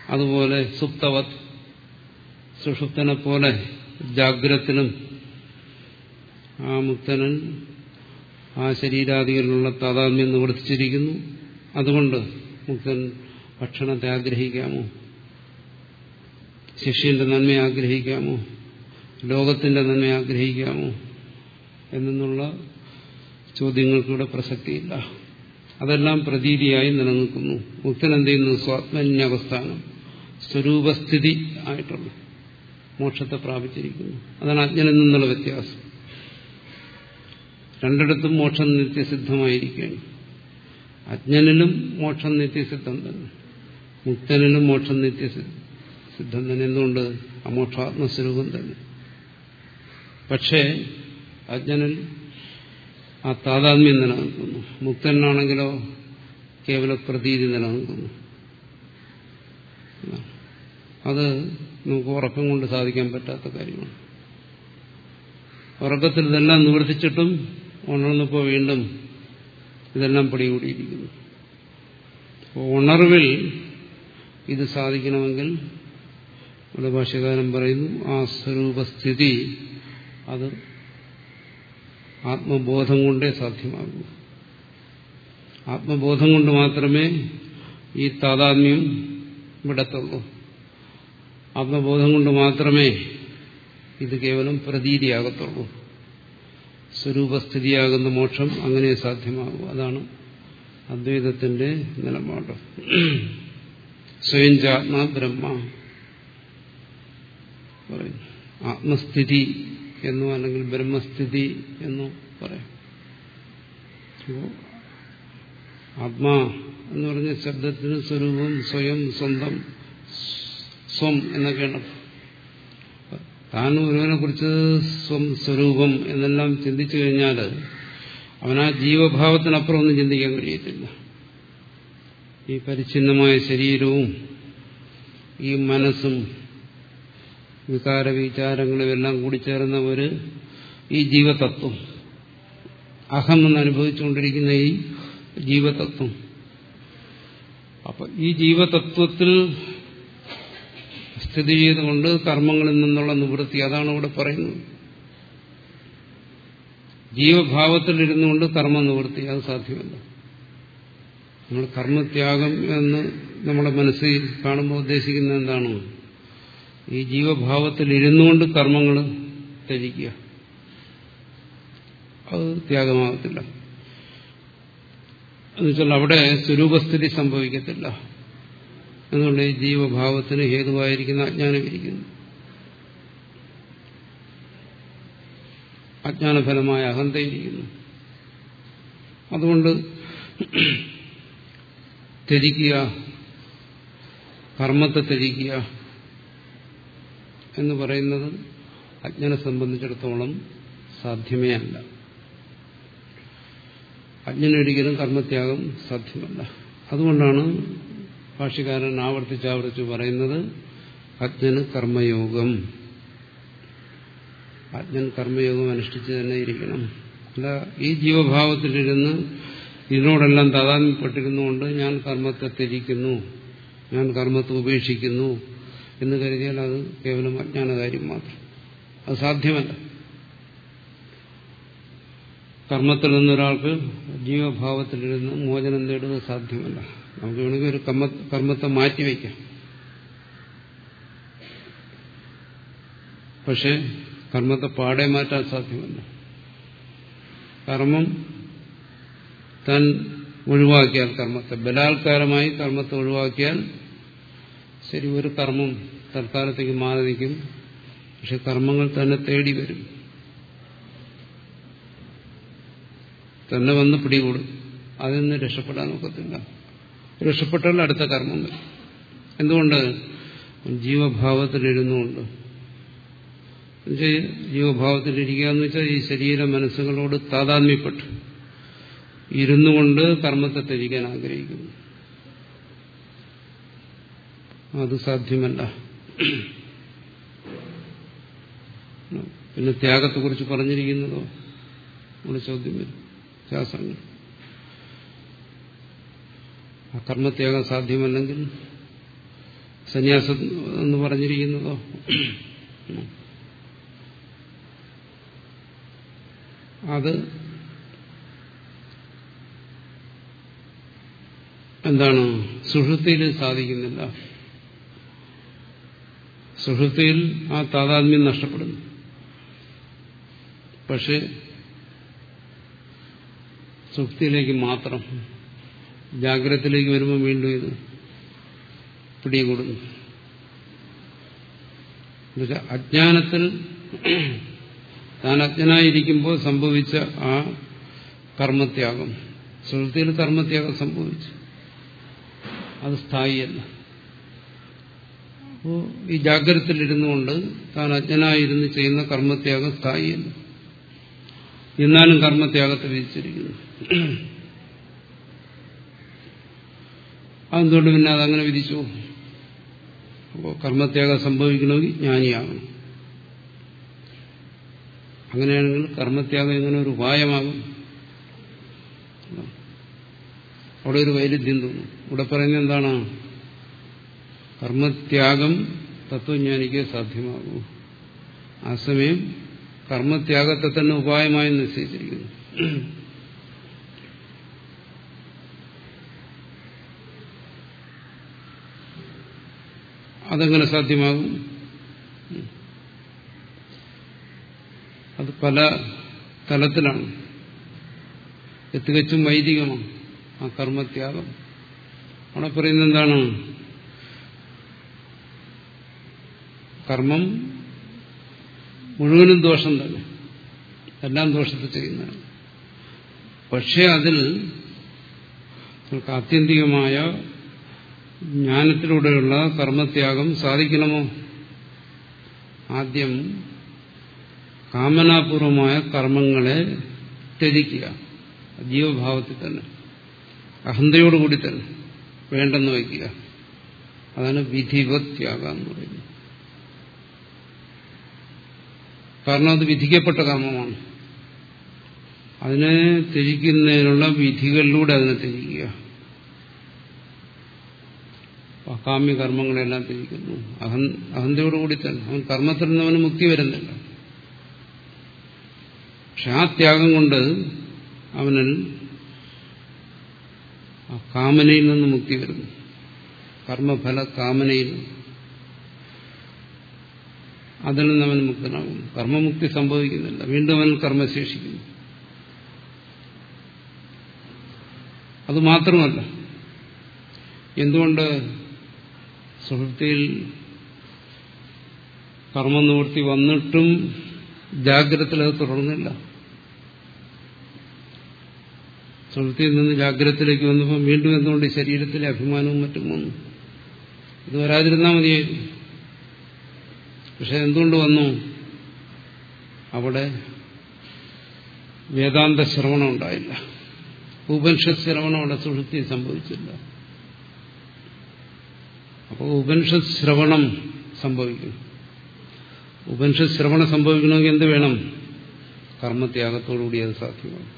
അതുപോലെ സുപ്തവത് സുഷുപ്തനെ പോലെ ജാഗ്രത്തിലും ആ മുക്തനൻ ആ ശരീരാദികളിലുള്ള താതാത്മ്യം നിവർത്തിച്ചിരിക്കുന്നു. അതുകൊണ്ട് മുക്തൻ ഭക്ഷണത്തെ ആഗ്രഹിക്കാമോ? ശിഷ്യന്റെ നന്മയെ ആഗ്രഹിക്കാമോ? ലോകത്തിന്റെ തന്നെ ആഗ്രഹിക്കാമോ എന്നുള്ള ചോദ്യങ്ങൾക്കിവിടെ പ്രസക്തിയില്ല. അതെല്ലാം പ്രതീതിയായി നിലനിൽക്കുന്നു. മുക്തൻ എന്ത് ചെയ്യുന്നു? സ്വാത്മന്യാവസ്ഥാനം സ്വരൂപസ്ഥിതി ആയിട്ടുള്ള മോക്ഷത്തെ പ്രാപിച്ചിരിക്കുന്നു. അതാണ് അജ്ഞനിൽ നിന്നുള്ള വ്യത്യാസം. രണ്ടിടത്തും മോക്ഷം നിത്യസിദ്ധമായിരിക്കുകയാണ്. അജ്ഞനിലും മോക്ഷം നിത്യസിദ്ധം തന്നെ. മുക്തനിലും മോക്ഷം നിത്യസിദ്ധം തന്നെ. എന്തുകൊണ്ട്? അമോക്ഷാത്മസ്വരൂപം തന്നെ. പക്ഷേ അജ്ഞനിൽ ആ താതാത്മ്യം നിലനിൽക്കുന്നു. മുക്തനാണെങ്കിലോ കേവല പ്രതീതി നിലനിൽക്കുന്നു. അത് നമുക്ക് ഉറക്കം കൊണ്ട് സാധിക്കാൻ പറ്റാത്ത കാര്യമാണ്. ഉറക്കത്തിൽ ഇതെല്ലാം നിവർത്തിച്ചിട്ടും ഉണർന്നപ്പോൾ വീണ്ടും ഇതെല്ലാം പിടികൂടിയിരിക്കുന്നു. ഉണർവിൽ ഇത് സാധിക്കണമെങ്കിൽ ഇവിടെ പറയുന്നു ആ സ്വരൂപസ്ഥിതി അത് ആത്മബോധം കൊണ്ടേ സാധ്യമാകൂ ആത്മബോധം കൊണ്ട് മാത്രമേ ഈ താതാത്മ്യം വിടത്തുള്ളൂ. ആത്മബോധം കൊണ്ട് മാത്രമേ ഇത് കേവലം പ്രതീതിയാകത്തുള്ളൂ. സ്വരൂപസ്ഥിതിയാകുന്ന മോക്ഷം അങ്ങനെ സാധ്യമാകൂ. അതാണ് അദ്വൈതത്തിന്റെ നിലപാട്. സ്വയം ചാത്മാ ബ്രഹ്മ ആത്മസ്ഥിതി എന്നോ അല്ലെങ്കിൽ ബ്രഹ്മസ്ഥിതി എന്നോ പറയാം. ആത്മാ എന്ന് പറഞ്ഞ ശബ്ദത്തിന് സ്വരൂപം സ്വയം സ്വന്തം സ്വം എന്നൊക്കെയാണ്. താൻ ഒരുവനെ കുറിച്ച് സ്വം സ്വരൂപം എന്നെല്ലാം ചിന്തിച്ചു കഴിഞ്ഞാൽ അവനാ ജീവഭാവത്തിനപ്പുറം ഒന്നും ചിന്തിക്കാൻ കഴിയത്തില്ല. ഈ പരിച്ഛിന്നമായ ശരീരവും ഈ മനസ്സും വികാര വിചാരങ്ങളും എല്ലാം കൂടി ചേർന്ന ഒരു ഈ ജീവതത്വം. അഹം എന്ന് അനുഭവിച്ചുകൊണ്ടിരിക്കുന്ന ഈ ജീവതത്വം. അപ്പൊ ഈ ജീവതത്വത്തിൽ സ്ഥിതി ചെയ്തുകൊണ്ട് കർമ്മങ്ങളിൽ നിന്നുള്ള നിവൃത്തി അതാണ് ഇവിടെ പറയുന്നത്. ജീവഭാവത്തിൽ ഇരുന്നുകൊണ്ട് കർമ്മ നിവൃത്തി അത് സാധ്യമല്ല. നമ്മൾ കർമ്മത്യാഗം എന്ന് നമ്മുടെ മനസ്സിൽ കാണുമ്പോൾ ഉദ്ദേശിക്കുന്നത് എന്താണ്? ഈ ജീവഭാവത്തിൽ ഇരുന്നുകൊണ്ട് കർമ്മങ്ങൾ ത്യജിക്കുക. അത് ത്യാഗമാകത്തില്ല. എന്നുവെച്ചാൽ അവിടെ സ്വരൂപസ്ഥിതി സംഭവിക്കത്തില്ല. എന്നുള്ള ഈ ജീവഭാവത്തിന് ഹേതുവായിരിക്കുന്ന അജ്ഞാനം ഇരിക്കുന്നു. അജ്ഞാനഫലമായ അഹന്തയിരിക്കുന്നു അതുകൊണ്ട് ത്യജിക്കുക കർമ്മത്തെ ത്യജിക്കുക എന്ന് പറയുന്നത് അജ്ഞനെ സംബന്ധിച്ചിടത്തോളം സാധ്യമേ അല്ല. അജ്ഞനൊരിക്കലും കർമ്മത്യാഗം സാധ്യമല്ല. അതുകൊണ്ടാണ് ഭാഷകാരൻ ആവർത്തിച്ചാവർത്തിച്ച് പറയുന്നത് അജ്ഞന് കർമ്മയോഗം. അജ്ഞൻ കർമ്മയോഗം അനുഷ്ഠിച്ച് തന്നെ ഇരിക്കണം. അല്ല ഈ ജീവഭാവത്തിലിരുന്ന് ഇതിനോടെല്ലാം താതാത്മ്യപ്പെട്ടിരുന്നുകൊണ്ട് ഞാൻ കർമ്മത്തെ തിരിക്കുന്നു ഞാൻ കർമ്മത്തെ ഉപേക്ഷിക്കുന്നു. എന്ന് കരുതിയാൽ അത് കേവലം അജ്ഞാനകാര്യം മാത്രം. അത് സാധ്യമല്ല. കർമ്മത്തിൽ നിന്നൊരാൾക്ക് ജീവഭാവത്തിലിരുന്ന് മോചനം നേടുന്നത് സാധ്യമല്ല. നമുക്ക് വേണമെങ്കിൽ ഒരു കർമ്മ കർമ്മത്തെ മാറ്റിവെക്കാം പക്ഷെ കർമ്മത്തെ പാടെ മാറ്റാൻ സാധ്യമല്ല. കർമ്മം താൻ ഒഴിവാക്കിയാൽ കർമ്മത്തെ ബലാത്കാരമായി കർമ്മത്തെ ഒഴിവാക്കിയാൽ ശരി ഒരു കർമ്മം തൽക്കാലത്തേക്ക് മാറി നിൽക്കും പക്ഷെ കർമ്മങ്ങൾ തന്നെ തേടി വരും. തന്നെ വന്ന് പിടികൂടും. അതിൽ നിന്ന് രക്ഷപ്പെടാൻ ഒക്കത്തില്ല. രക്ഷപ്പെട്ടാൽ അടുത്ത കർമ്മം എന്തുകൊണ്ട്? ജീവഭാവത്തിലിരുന്നുകൊണ്ട് ജീവഭാവത്തിലിരിക്കുക എന്ന് വെച്ചാൽ ഈ ശരീര മനസ്സുകളോട് താതാത്മ്യപ്പെട്ടു ഇരുന്നുകൊണ്ട് കർമ്മത്തെ ത്യജിക്കാൻ ആഗ്രഹിക്കുന്നു. അത് സാധ്യമല്ല. പിന്നെ ത്യാഗത്തെക്കുറിച്ച് പറഞ്ഞിരിക്കുന്നതോ? നമ്മുടെ ചോദ്യം വരും. ശാസ്ത്രങ്ങൾ ആ സാധ്യമല്ലെങ്കിൽ സന്യാസം എന്ന് പറഞ്ഞിരിക്കുന്നതോ? അത് എന്താണ്? സുഹൃത്തിയിൽ സാധിക്കുന്നില്ല. സുഷുതിയിൽ ആ താതാത്മ്യം നഷ്ടപ്പെടുന്നു. പക്ഷെ സുഹൃത്തിയിലേക്ക് മാത്രം ജാഗ്രതത്തിലേക്ക് വരുമ്പോൾ വീണ്ടും ഇത് പിടികൂടുന്നു. എന്നുവെച്ചാൽ അജ്ഞാനത്തിൽ താൻ അജ്ഞനായിരിക്കുമ്പോൾ സംഭവിച്ച ആ കർമ്മത്യാഗം സുഹൃത്തിയിൽ കർമ്മത്യാഗം സംഭവിച്ചു. അത് സ്ഥായിയല്ല. അപ്പോൾ ഈ ജാഗ്രതത്തിലിരുന്നുകൊണ്ട് താൻ അജ്ഞനായിരുന്ന് ചെയ്യുന്ന കർമ്മത്യാഗം സ്ഥായിയല്ല. എന്നാലും കർമ്മത്യാഗത്തെ വിധിച്ചിരിക്കുന്നു. അതെന്തുകൊണ്ട് പിന്നെ അതങ്ങനെ വിധിച്ചു? അപ്പോൾ കർമ്മത്യാഗം സംഭവിക്കണമെങ്കിൽ ജ്ഞാനിയാകണം. അങ്ങനെയാണെങ്കിൽ കർമ്മത്യാഗം എങ്ങനെ ഒരു ഉപായമാകും? അവിടെ ഒരു വൈരുദ്ധ്യം തോന്നും. ഇവിടെ പറയുന്നത് എന്താണ്? കർമ്മത്യാഗം തത്വജ്ഞാനിക്ക് സാധ്യമാകൂ. ആ സമയം കർമ്മത്യാഗത്തെ തന്നെ ഉപായമായി നിശ്ചയിച്ചിരിക്കുന്നു. അതെങ്ങനെ സാധ്യമാകും? അത് പല തലത്തിലാണ്. തികച്ചും വൈദികമാണ് ആ കർമ്മത്യാഗം. അവിടെ പറയുന്നത് എന്താണ്? കർമ്മം മുഴുവനും ദോഷം തന്നെ. എല്ലാം ദോഷത്തിൽ ചെയ്യുന്നതാണ്. പക്ഷേ അതിൽ നമുക്ക് ആത്യന്തികമായ ജ്ഞാനത്തിലൂടെയുള്ള കർമ്മത്യാഗം സാധിക്കണമോ? ആദ്യം കാമനാപൂർവമായ കർമ്മങ്ങളെ ത്യജിക്കുക. ജീവഭാവത്തിൽ തന്നെ. അഹന്തയോടുകൂടി തന്നെ വേണ്ടെന്ന് വയ്ക്കുക. അതാണ് വിധിവത്യാഗം എന്ന് പറയുന്നത്. കാരണം അത് വിധിക്കപ്പെട്ട കർമ്മമാണ്. അതിനെ ത്യജിക്കുന്നതിനുള്ള വിധികളിലൂടെ അതിനെ ത്യജിക്കുക. അകാമ്യ കർമ്മങ്ങളെല്ലാം ത്യജിക്കുന്നു. അഹം അഹന്തയോടുകൂടി തന്നെ. അവൻ കർമ്മത്തിൽ നിന്ന് അവന് മുക്തി വരുന്നില്ല. പക്ഷെ ആ ത്യാഗം കൊണ്ട് അവനിൽ ആ കാമനയിൽ നിന്ന് മുക്തി വരുന്നു. കർമ്മഫല കാമനയിൽ അതിൽ നിന്ന് അവൻ മുക്തനാകും കർമ്മമുക്തി സംഭവിക്കുന്നില്ല. വീണ്ടും അവൻ കർമ്മശേഷിക്കുന്നു. അത് മാത്രമല്ല എന്തുകൊണ്ട് സുഹൃത്തിയിൽ കർമ്മനിവൃത്തി വന്നിട്ടും ജാഗ്രതത്തിൽ അത് തുടർന്നില്ല? സുഹൃത്തിയിൽ നിന്ന് ജാഗ്രതത്തിലേക്ക് വന്നപ്പോൾ വീണ്ടും എന്തുകൊണ്ട് ശരീരത്തിലെ അഭിമാനവും മറ്റും വന്നു? ഇത് വരാതിരുന്നാൽ മതിയായിരുന്നു. പക്ഷെ എന്തുകൊണ്ട് വന്നു? അവിടെ വേദാന്ത ശ്രവണം ഉണ്ടായില്ല. ഉപനിഷത് ശ്രവണം അവിടെ സുഹൃത്തി സംഭവിച്ചില്ല. അപ്പോൾ ഉപനിഷത് ശ്രവണം സംഭവിക്കും ഉപനിഷത് ശ്രവണം സംഭവിക്കണമെങ്കിൽ എന്ത് വേണം? കർമ്മത്യാഗത്തോടുകൂടി അത് സാധ്യമാണ്.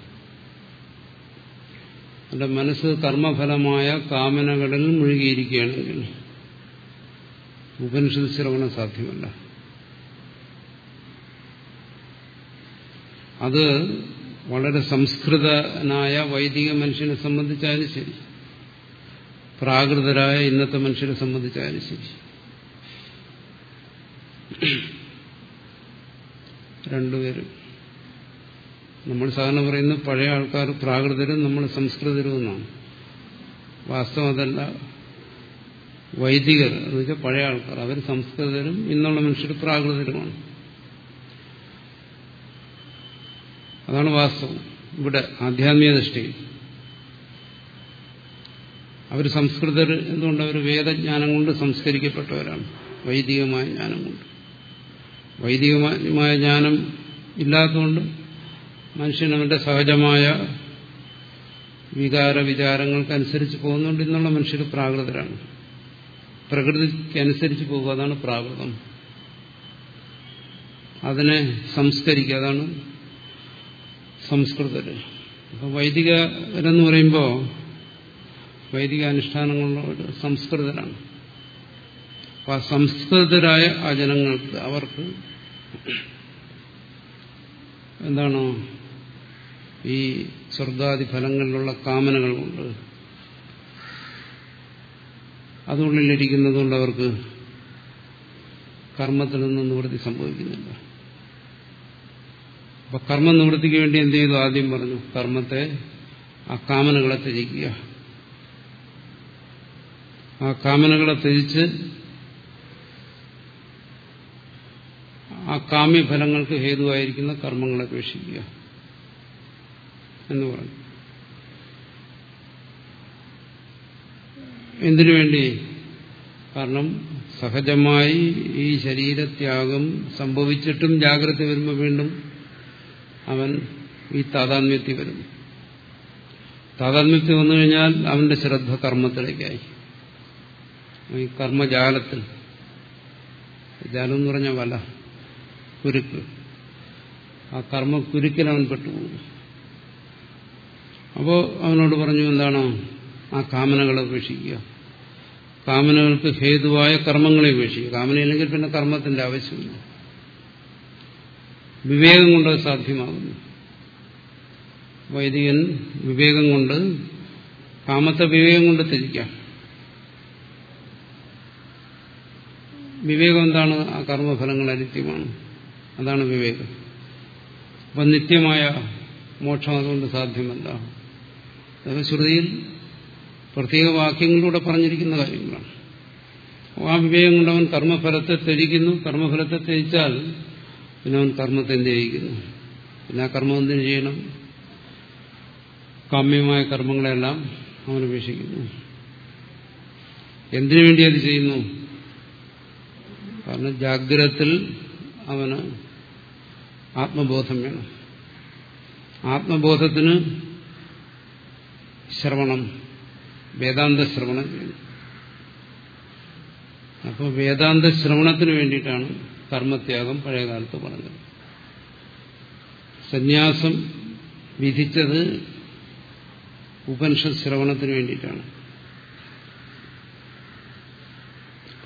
എന്റെ മനസ്സ് കർമ്മഫലമായ കാമനകളിൽ മുഴുകിയിരിക്കുകയാണെങ്കിൽ ഉപനിഷത് ശ്രവണം സാധ്യമല്ല. അത് വളരെ സംസ്കൃതനായ വൈദിക മനുഷ്യനെ സംബന്ധിച്ചാലും ശരി. പ്രാകൃതരായ ഇന്നത്തെ മനുഷ്യരെ സംബന്ധിച്ചാലും ശരി. രണ്ടുപേരും. നമ്മൾ സാധാരണ പറയുന്നത് പഴയ ആൾക്കാർ പ്രാകൃതരും നമ്മൾ സംസ്കൃതരും എന്നാണ്. വാസ്തവം അതല്ല. വൈദികർ എന്ന് വെച്ചാൽ പഴയ ആൾക്കാർ. അവർ സംസ്കൃതരും ഇന്നുള്ള മനുഷ്യർ പ്രാകൃതരുമാണ്. അതാണ് വാസ്തവം. ഇവിടെ ആധ്യാത്മിക ദൃഷ്ടിയിൽ. അവർ സംസ്കൃതർ എന്തുകൊണ്ട് അവർ വേദജ്ഞാനം കൊണ്ട് സംസ്കരിക്കപ്പെട്ടവരാണ്? വൈദികമായ ജ്ഞാനം കൊണ്ട്. വൈദികമായ ജ്ഞാനം ഇല്ലാത്തതുകൊണ്ട് മനുഷ്യൻ അവന്റെ സഹജമായ വികാര വിചാരങ്ങൾക്കനുസരിച്ച് പോകുന്നുണ്ട് ഇന്നുള്ള മനുഷ്യർ പ്രാകൃതരാണ്. പ്രകൃതിക്കനുസരിച്ച് പോകുക അതാണ് പ്രാകൃതം. അതിനെ സംസ്കരിക്കുക അതാണ് സംസ്കൃതര്. അപ്പൊ വൈദികരെന്ന് പറയുമ്പോൾ വൈദിക അനുഷ്ഠാനങ്ങളോട് സംസ്കൃതരാണ്. അപ്പൊ ആ സംസ്കൃതരായ ആ ജനങ്ങൾക്ക് അവർക്ക് എന്താണോ ഈ സ്വർഗാദി ഫലങ്ങളിലുള്ള കാമനകൾ കൊണ്ട് അതുള്ളിലിരിക്കുന്നതുകൊണ്ട് അവർക്ക് കർമ്മത്തിൽ നിന്ന് നിവൃത്തി സംഭവിക്കുന്നില്ല. അപ്പൊ കർമ്മ നിവൃത്തിക്ക് വേണ്ടി എന്ത് ചെയ്തു? ആദ്യം പറഞ്ഞു കർമ്മത്തെ ആ കാമനകളെ ത്യജിക്കുക. ആ കാമനകളെ ത്യജിച്ച് ആ കാമ്യഫലങ്ങൾക്ക് ഹേതുവായിരിക്കുന്ന കർമ്മങ്ങളെ അപേക്ഷിക്കുക എന്ന് പറഞ്ഞു. എന്തിനു വേണ്ടി? കാരണം സഹജമായി ഈ ശരീരത്യാഗം സംഭവിച്ചിട്ടും ജാഗ്രത വരുമ്പോൾ വീണ്ടും അവൻ ഈ താതാത്മ്യത്തിൽ വരുന്നു. താതാത്മ്യത്തിൽ വന്നു കഴിഞ്ഞാൽ അവന്റെ ശ്രദ്ധ കർമ്മത്തിലേക്കായി. ഈ കർമ്മജാലത്തിൽ ജാലം എന്ന് പറഞ്ഞ വല കുരുക്ക് ആ കർമ്മ കുരുക്കിൽ അവൻ പെട്ടുപോകുന്നു. അപ്പോൾ അവനോട് പറഞ്ഞു എന്താണ് ആ കാമനകളെ ഉപേക്ഷിക്കുക? കാമനകൾക്ക് ഹേതുവായ കർമ്മങ്ങളെ ഉപേക്ഷിക്കുക. കാമനയില്ലെങ്കിൽ പിന്നെ കർമ്മത്തിന്റെ ആവശ്യമില്ല. വിവേകം കൊണ്ട് സാധ്യമാകുന്നു. വൈദികൻ വിവേകം കൊണ്ട് കാമത്തെ വിവേകം കൊണ്ട് തിരിക്കാം വിവേകം എന്താണ്? ആ കർമ്മഫലങ്ങൾ അനിത്യമാണ്. അതാണ് വിവേകം. അപ്പം നിത്യമായ മോക്ഷം അതുകൊണ്ട് സാധ്യമല്ല. അതൊക്കെ ശ്രുതിയിൽ പ്രത്യേക വാക്യങ്ങളിലൂടെ പറഞ്ഞിരിക്കുന്ന കാര്യങ്ങളാണ്. ആ വിവേകം കൊണ്ട് അവൻ കർമ്മഫലത്തെ ത്യജിക്കുന്നു. കർമ്മഫലത്തെ ത്യജിച്ചാൽ പിന്നെ അവൻ കർമ്മത്തെ എന്ത് ചെയ്യിക്കുന്നു? പിന്നെ ആ കർമ്മം എന്തിനു ചെയ്യണം? കാമ്യമായ കർമ്മങ്ങളെല്ലാം അവൻ ഉപേക്ഷിക്കുന്നു. എന്തിനു വേണ്ടി അത് ചെയ്യുന്നു? കാരണം ജാഗ്രതത്തിൽ അവന് ആത്മബോധം വേണം. ആത്മബോധത്തിന് ശ്രവണം വേദാന്ത ശ്രവണം ചെയ്യണം. അപ്പോൾ വേദാന്ത ശ്രവണത്തിന് വേണ്ടിയിട്ടാണ് കർമ്മത്യാഗം പഴയകാലത്ത് പറഞ്ഞത്. സന്യാസം വിധിച്ചത് ഉപനിഷത് ശ്രവണത്തിന് വേണ്ടിയിട്ടാണ്.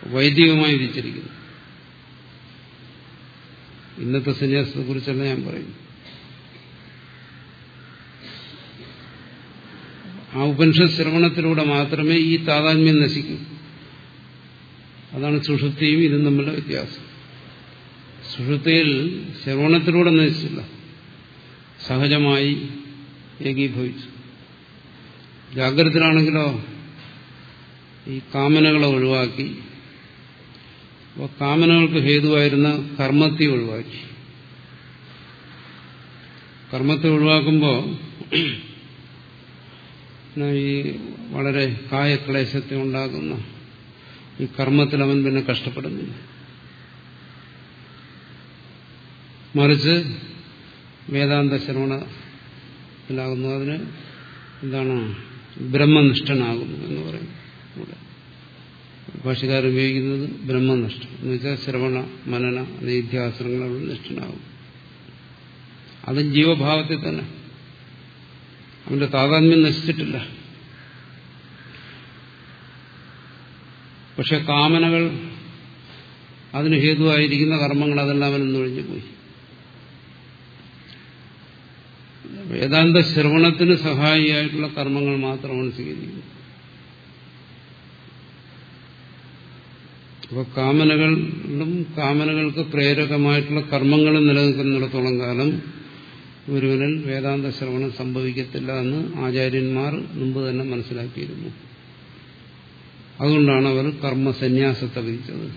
വൈദികമായി വിധിച്ചിരിക്കുന്നു. ഇന്നത്തെ സന്യാസത്തെ കുറിച്ചല്ല ഞാൻ പറയുന്നു ആ ഉപനിഷത് ശ്രവണത്തിലൂടെ മാത്രമേ ഈ താതാത്മ്യം നശിക്കൂ. അതാണ് സുഷുപ്തിയും ഇതും തമ്മിലുള്ള വ്യത്യാസം. സുഷുപ്തിയിൽ ശ്രവണത്തിലൂടെ നശിച്ചില്ല സഹജമായി ഏകീഭവിച്ചു. ജാഗ്രതത്തിലാണെങ്കിലോ ഈ കാമനകളെ ഒഴിവാക്കി അപ്പോൾ കാമനകൾക്ക് ഹേതുവായിരുന്ന കർമ്മത്തെ ഒഴിവാക്കി. കർമ്മത്തെ ഒഴിവാക്കുമ്പോൾ ഈ വളരെ കായക്ലേശത്തെ ഉണ്ടാക്കുന്ന ഈ കർമ്മത്തിൽ അവൻ പിന്നെ കഷ്ടപ്പെടുന്നില്ല. മറിച്ച് വേദാന്ത ശ്രവണത്തിലാകുന്നു അതിന് എന്താണ്? ബ്രഹ്മനിഷ്ഠനാകുന്നു എന്ന് പറയും ഇവിടെ ഭാഷകാരൻ ഉപയോഗിക്കുന്നത് ബ്രഹ്മനിഷ്ഠ എന്ന് വെച്ചാൽ ശ്രവണ മനന നിധ്യാസനങ്ങൾ നിഷ്ഠനാകും അത് ജീവഭാവത്തിൽ തന്നെ. അവന്റെ താതാത്മ്യം നശിച്ചിട്ടില്ല. പക്ഷെ കാമനകൾ അതിന് ഹേതുവായിരിക്കുന്ന കർമ്മങ്ങൾ അതെല്ലാം അവനൊന്നൊഴിഞ്ഞു പോയി വേദാന്ത ശ്രവണത്തിന് സഹായിയായിട്ടുള്ള കർമ്മങ്ങൾ മാത്രമാണ് സ്വീകരിക്കുന്നത്. അപ്പോൾ കാമനകളിലും കാമനകൾക്ക് പ്രേരകമായിട്ടുള്ള കർമ്മങ്ങളും നിലനിൽക്കുന്നിടത്തോളം കാലം ഗുരുവിനിൽ വേദാന്ത ശ്രവണം സംഭവിക്കത്തില്ല എന്ന് ആചാര്യന്മാർ മുമ്പ് തന്നെ മനസ്സിലാക്കിയിരുന്നു. അതുകൊണ്ടാണ് അവർ കർമ്മസന്യാസത്തെ വിധിച്ചത്.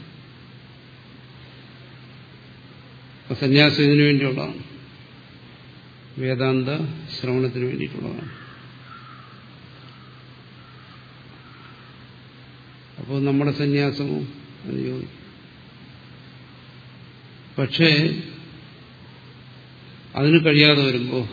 സന്യാസം ഇതിനു വേണ്ടിയുള്ളതാണ്. വേദാന്ത ശ്രവണത്തിന് വേണ്ടിയിട്ടുള്ളതാണ്. അപ്പോൾ നമ്മുടെ സന്യാസവും എന്ന് ചോദിക്കും. പക്ഷേ അതിന് കഴിയാതെ വരുമ്പോൾ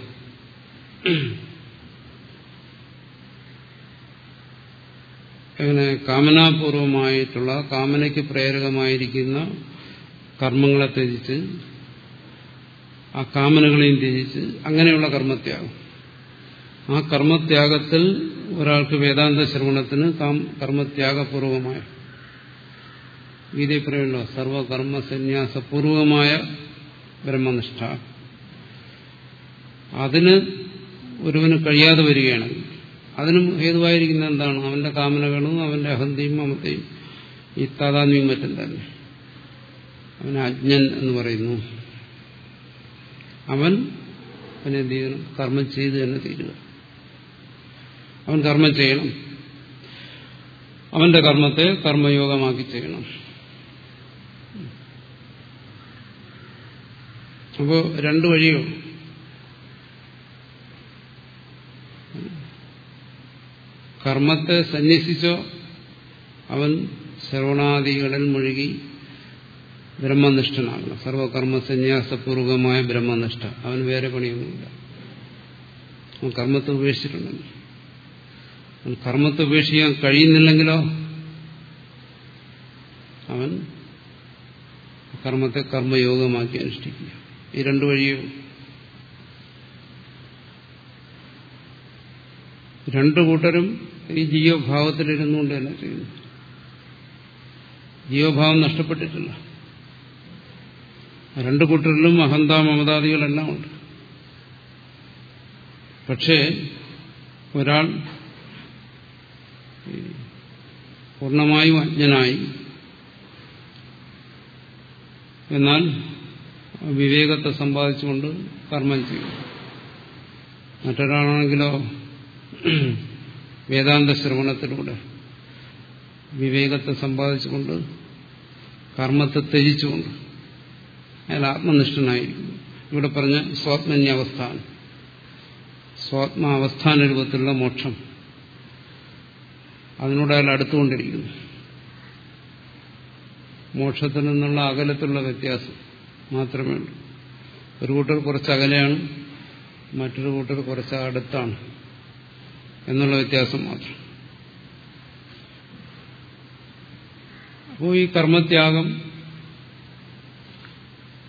അങ്ങനെ കാമനാപൂർവമായിട്ടുള്ള കാമനയ്ക്ക് പ്രേരകമായിരിക്കുന്ന കർമ്മങ്ങളെ ത്യജിച്ച് ആ കാമനകളെയും ത്യജിച്ച് അങ്ങനെയുള്ള കർമ്മത്യാഗം. ആ കർമ്മത്യാഗത്തിൽ ഒരാൾക്ക് വേദാന്ത ശ്രവണത്തിന് കർമ്മത്യാഗപൂർവമായ ഗീതയിൽ പറയുമല്ലോ സർവകർമ്മ സന്യാസപൂർവമായ ബ്രഹ്മനിഷ്ഠ. അതിന് ഒരുവന് കഴിയാതെ വരികയാണെങ്കിൽ അതിനും ഹേതുവായിരിക്കുന്ന എന്താണ്? അവന്റെ കാമനകളും അവന്റെ അഹന്തയും അമത്തെയും ഈ താതാത്മ്യം മറ്റും തന്നെ. അവൻ അജ്ഞൻ എന്ന് പറയുന്നു. അവൻ പിന്നെ എന്ത് ചെയ്യണം? കർമ്മം ചെയ്ത് തന്നെ തീരുക. അവൻ കർമ്മം ചെയ്യണം. അവന്റെ കർമ്മത്തെ കർമ്മയോഗമാക്കി ചെയ്യണം. അപ്പോ രണ്ടു വഴിയോ കർമ്മത്തെ സന്യസിച്ചോ അവൻ ശ്രവണാദികളിൽ മുഴുകി ബ്രഹ്മനിഷ്ഠനാകണം സർവകർമ്മ സന്യാസപൂർവകമായ ബ്രഹ്മനിഷ്ഠ. അവന് വേറെ പണിയൊന്നുമില്ല. അവൻ കർമ്മത്തെ ഉപേക്ഷിച്ചിട്ടുണ്ടെങ്കിൽ അവൻ കർമ്മത്തെ ഉപേക്ഷിക്കാൻ കഴിയുന്നില്ലെങ്കിലോ അവൻ കർമ്മത്തെ കർമ്മയോഗമാക്കി അനുഷ്ഠിക്കുക. ഈ രണ്ടു വഴിയും രണ്ടു കൂട്ടരും ഈ ജീവഭാവത്തിലിരുന്നുകൊണ്ട് തന്നെ ചെയ്യുന്നു. ജീവഭാവം നഷ്ടപ്പെട്ടിട്ടില്ല. രണ്ടു കൂട്ടരിലും അഹന്ത മമതാദികളെല്ലാം ഉണ്ട്. പക്ഷേ ഒരാൾ പൂർണമായും അജ്ഞനായി എന്നാൽ വിവേകത്തെ സമ്പാദിച്ചുകൊണ്ട് കർമ്മം ചെയ്യും മറ്റൊരാളാണെങ്കിലോ വേദാന്ത ശ്രവണത്തിലൂടെ വിവേകത്തെ സമ്പാദിച്ചുകൊണ്ട് കർമ്മത്തെ ത്യജിച്ചുകൊണ്ട് അയാൾ ആത്മനിഷ്ഠനായിരിക്കുന്നു. ഇവിടെ പറഞ്ഞ സ്വാത്മന്യാവസ്ഥ സ്വാത്മാവസ്ഥാന രൂപത്തിലുള്ള മോക്ഷം. അതിനോട് അയാൾ അടുത്തുകൊണ്ടിരിക്കുന്നു. മോക്ഷത്തിൽ നിന്നുള്ള അകലത്തിലുള്ള വ്യത്യാസം മാത്രമേ ഉള്ളൂ. ഒരു കൂട്ടർ കുറച്ച് അകലെയാണ് മറ്റൊരു കൂട്ടർ കുറച്ച് അടുത്താണ് എന്നുള്ള വ്യത്യാസം മാത്രം. അപ്പോൾ ഈ കർമ്മത്യാഗം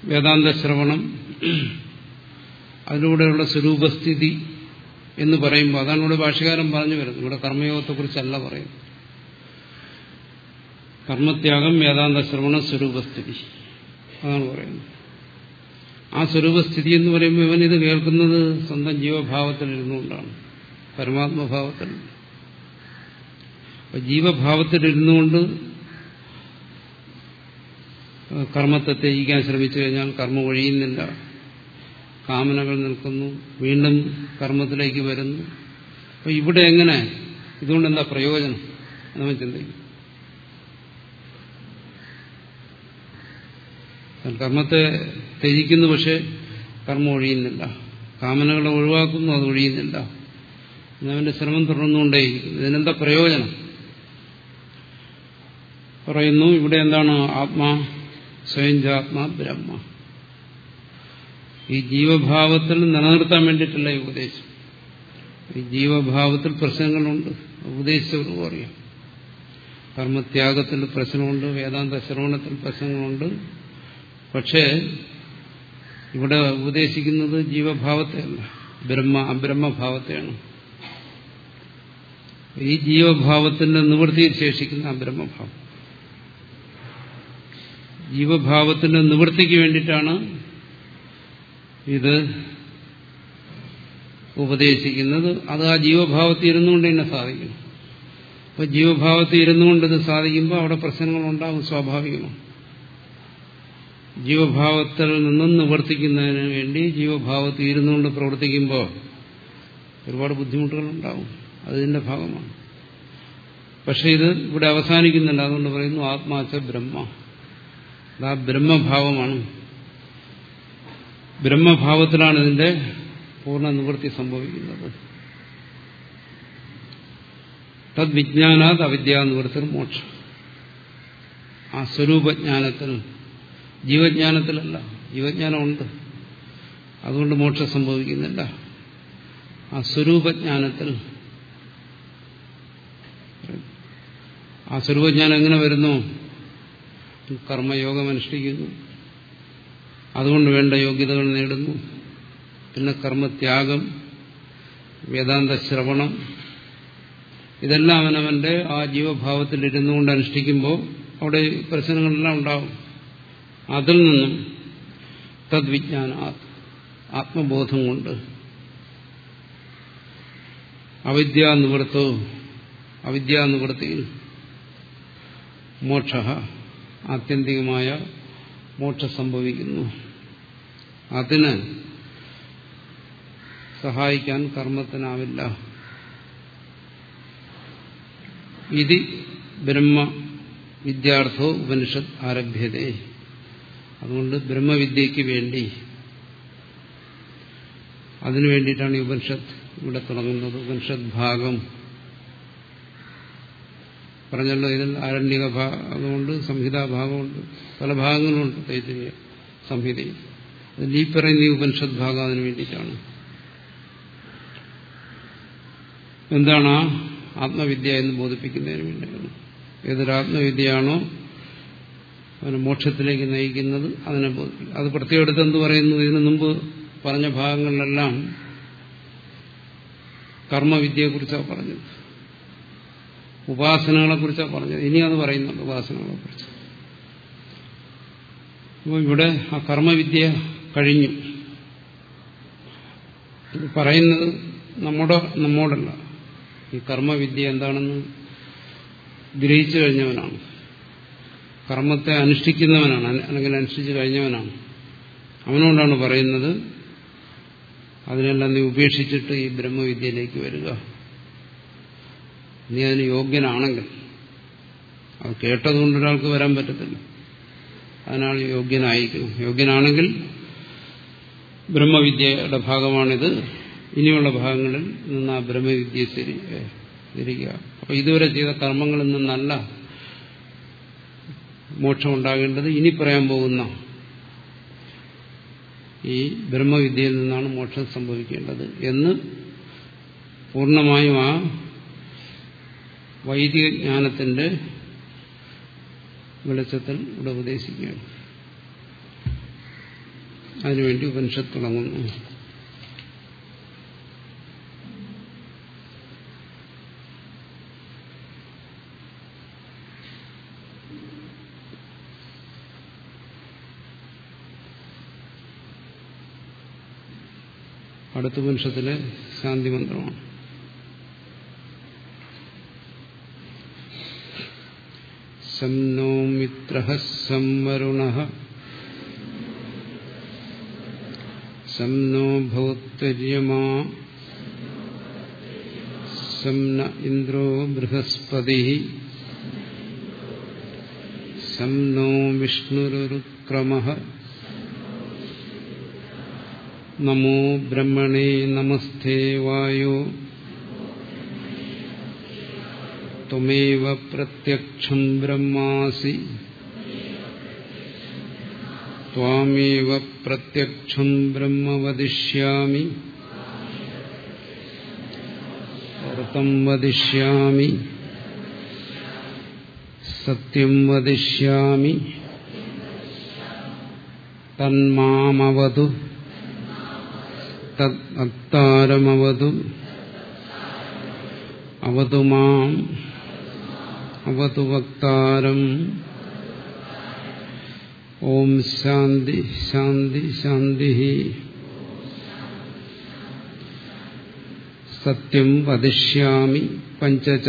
വേദാന്ത ശ്രവണം അതിലൂടെയുള്ള സ്വരൂപസ്ഥിതി എന്ന് പറയുമ്പോൾ അതാണ് ഇവിടെ ഭാഷകാരൻ പറഞ്ഞു വരുന്നത്. ഇവിടെ കർമ്മയോഗത്തെക്കുറിച്ചല്ല പറയുന്നത്. കർമ്മത്യാഗം വേദാന്ത ശ്രവണ സ്വരൂപസ്ഥിതി. അതാണ് പറയുന്നത്. ആ സ്വരൂപസ്ഥിതി എന്ന് പറയുമ്പോൾ ഇവൻ ഇത് കേൾക്കുന്നത് സ്വന്തം ജീവഭാവത്തിൽ ഇരുന്നുകൊണ്ടാണ്. പരമാത്മഭാവത്തിൽ. ജീവഭാവത്തിൽ ഇരുന്നുകൊണ്ട് കർമ്മത്തെ ത്യജിക്കാൻ ശ്രമിച്ചു കഴിഞ്ഞാൽ കർമ്മം ഒഴിയുന്നില്ല. കാമനകൾ നിൽക്കുന്നു. വീണ്ടും കർമ്മത്തിലേക്ക് വരുന്നു. അപ്പൊ ഇവിടെ എങ്ങനെ? ഇതുകൊണ്ട് എന്താ പ്രയോജനം നമ്മൾ ചിന്തിക്കും. കർമ്മത്തെ ത്യജിക്കുന്നു പക്ഷെ കർമ്മം ഒഴിയുന്നില്ല. കാമനകളെ ഒഴിവാക്കുന്നു അത് ഒഴിയുന്നില്ല. അവന്റെ ശ്രമം തുടർന്നുകൊണ്ടേ ഇതിനെന്താ പ്രയോജനം? പറയുന്നു ഇവിടെ എന്താണ് ആത്മാ സ്വയംജാത്മാ ബ്രഹ്മ. ഈ ജീവഭാവത്തിൽ നിലനിർത്താൻ വേണ്ടിയിട്ടുള്ള ഈ ഉപദേശം. ഈ ജീവഭാവത്തിൽ പ്രശ്നങ്ങളുണ്ട്. ഉപദേശിച്ചവർക്കും അറിയാം. കർമ്മത്യാഗത്തിൽ പ്രശ്നമുണ്ട് വേദാന്ത ശ്രവണത്തിൽ പ്രശ്നങ്ങളുണ്ട്. പക്ഷേ ഇവിടെ ഉപദേശിക്കുന്നത് ജീവഭാവത്തെയല്ല. ബ്രഹ്മ അബ്രഹ്മഭാവത്തെയാണ്. ഈ ജീവഭാവത്തിന്റെ നിവൃത്തിയിൽ ശേഷിക്കുന്ന അബ്രഹ്മഭാവം. ജീവഭാവത്തിന്റെ നിവൃത്തിക്ക് വേണ്ടിയിട്ടാണ് ഇത് ഉപദേശിക്കുന്നത്. അത് ആ ജീവഭാവത്തിൽ ഇരുന്നുകൊണ്ട് തന്നെ സാധിക്കണം. അപ്പൊ ജീവഭാവത്തിൽ ഇരുന്നുകൊണ്ട് ഇത് സാധിക്കുമ്പോൾ അവിടെ പ്രശ്നങ്ങളുണ്ടാകും സ്വാഭാവികമാണ്. ജീവഭാവത്തിൽ നിന്നും നിവർത്തിക്കുന്നതിന് വേണ്ടി ജീവഭാവത്തിൽ ഇരുന്നുകൊണ്ട് പ്രവർത്തിക്കുമ്പോൾ ഒരുപാട് ബുദ്ധിമുട്ടുകൾ ബുദ്ധിമുട്ടുകളുണ്ടാവും അതിന്റെ ഭാഗമാണ്. പക്ഷെ ഇത് ഇവിടെ അവസാനിക്കുന്നുണ്ട്. അതുകൊണ്ട് പറയുന്നു ആത്മാച്ച ബ്രഹ്മ. ആ ബ്രഹ്മഭാവമാണ്. ബ്രഹ്മഭാവത്തിലാണ് ഇതിന്റെ പൂർണ നിവൃത്തി സംഭവിക്കുന്നത്. തദ്വിജ്ഞാനാത് അവിദ്യാനിവൃത്തിൽ മോക്ഷം. ആ സ്വരൂപജ്ഞാനത്തിൽ ജീവജ്ഞാനത്തിലല്ല ജീവജ്ഞാനമുണ്ട്. അതുകൊണ്ട് മോക്ഷം സംഭവിക്കുന്നില്ല. ആ സ്വരൂപജ്ഞാനത്തിൽ ആ സ്വരൂപജ്ഞാനം എങ്ങനെ വരുന്നു? കർമ്മയോഗം അനുഷ്ഠിക്കുന്നു. അതുകൊണ്ട് വേണ്ട യോഗ്യതകൾ നേടുന്നു. പിന്നെ കർമ്മത്യാഗം വേദാന്ത ശ്രവണം ഇതെല്ലാം അവനവന്റെ ആ ജീവഭാവത്തിൽ ഇരുന്നുകൊണ്ട് അനുഷ്ഠിക്കുമ്പോൾ അവിടെ പ്രശ്നങ്ങളെല്ലാം ഉണ്ടാവും. അതിൽ നിന്നും തദ്വിജ്ഞാന ആത്മബോധം കൊണ്ട്. അവിദ്യാനിവൃത്തോ അവിദ്യാനിവൃത്തിയിൽ മോക്ഷ ആത്യന്തികമായ മോക്ഷം സംഭവിക്കുന്നു. അതിന് സഹായിക്കാൻ കർമ്മത്തിനാവില്ല. ഇത് ബ്രഹ്മ വിദ്യാർത്ഥോ ഉപനിഷത്ത് ആരഭ്യതേ. അതുകൊണ്ട് ബ്രഹ്മവിദ്യയ്ക്ക് വേണ്ടി അതിനു വേണ്ടിയിട്ടാണ് ഈ ഉപനിഷത്ത് ഇവിടെ തുടങ്ങുന്നത്. ഉപനിഷത് ഭാഗം പറഞ്ഞല്ലോ ഇതിൽ ആരണ്യക ഭാഗമുണ്ട്. സംഹിതാഭാഗമുണ്ട് പല ഭാഗങ്ങളുണ്ട് തൈത്തിരിയ സംഹിതയിൽ. അതിൽ ഈ പറയുന്ന ഈ ഉപനിഷത് ഭാഗം അതിനു വേണ്ടിയിട്ടാണ്. എന്താണ് ആത്മവിദ്യ എന്ന് ബോധിപ്പിക്കുന്നതിന് വേണ്ടിയാണ്. ഏതൊരാത്മവിദ്യയാണോ അവന് മോക്ഷത്തിലേക്ക് നയിക്കുന്നത് അതിനെ അത് പ്രത്യേക എടുത്ത് എന്ത് പറയുന്നു? ഇതിനു മുമ്പ് പറഞ്ഞ ഭാഗങ്ങളിലെല്ലാം കർമ്മവിദ്യയെക്കുറിച്ചാണ് പറഞ്ഞത്. ഉപാസനകളെ കുറിച്ചാണ് പറഞ്ഞത്. ഇനി അത് പറയുന്നുണ്ട് ഉപാസനകളെ കുറിച്ച് അപ്പോൾ ഇവിടെ ആ കർമ്മവിദ്യ കഴിഞ്ഞു. പറയുന്നത് നമ്മുടെ നമ്മോടല്ല. ഈ കർമ്മവിദ്യ എന്താണെന്ന് ഗ്രഹിച്ചു കഴിഞ്ഞവനാണ്. കർമ്മത്തെ അനുഷ്ഠിക്കുന്നവനാണ്. അല്ലെങ്കിൽ അനുഷ്ഠിച്ചു കഴിഞ്ഞവനാണ്. അവനോടാണ് പറയുന്നത് അതിനെല്ലാം നീ ഉപേക്ഷിച്ചിട്ട് ഈ ബ്രഹ്മവിദ്യയിലേക്ക് വരിക. നീ അതിന് യോഗ്യനാണെങ്കിൽ. അത് കേട്ടതുകൊണ്ട് ഒരാൾക്ക് വരാൻ പറ്റത്തില്ല. അതിനാൾ യോഗ്യനായിരിക്കും യോഗ്യനാണെങ്കിൽ ബ്രഹ്മവിദ്യയുടെ ഭാഗമാണിത്. ഇനിയുള്ള ഭാഗങ്ങളിൽ നിന്ന് ആ ബ്രഹ്മവിദ്യ തിരിക്കുക അപ്പൊ ഇതുവരെ ചെയ്ത കർമ്മങ്ങളിൽ നിന്നല്ല മോക്ഷം ഉണ്ടാകേണ്ടത് ഇനി പറയാൻ പോകുന്ന ഈ ബ്രഹ്മവിദ്യയിൽ നിന്നാണ് മോക്ഷം സംഭവിക്കേണ്ടത് എന്ന് പൂർണമായും ആ വൈദിക ജ്ഞാനത്തിന്റെ വെളിച്ചത്തിൽ ഇവിടെ ഉപദേശിക്കുകയാണ്. അതിനുവേണ്ടി ഉപനിഷത്ത് തുടങ്ങുന്നു. അടുത്ത വംശത്തിലെ ശാന്തി മന്ത്രമാണ്. ശം നോ മിത്ര ശം വരുണ ശം നോ ഭൗത്തര്യമാ ശം ന ഇന്ദ്രോ ബൃഹസ്പതി ശം നോ വിഷ്ണുരുക്രമ നമോ ബ്രഹ്മണേ നമസ്തേ വായോ ത്വമേവ പ്രത്യക്ഷം ബ്രഹ്മാസി ത്വാമേവ പ്രത്യക്ഷം ബ്രഹ്മ വദിഷ്യാമി വ്രതം വദിഷ്യാമി സത്യം വദിഷ്യാമി തന്മാമവതു തത്താരമവതു അവതു മാം അവതു ഓം ശാന്തി ശാന്തി ശാന്തി സത്യം വദിഷ്യാമി പഞ്ചച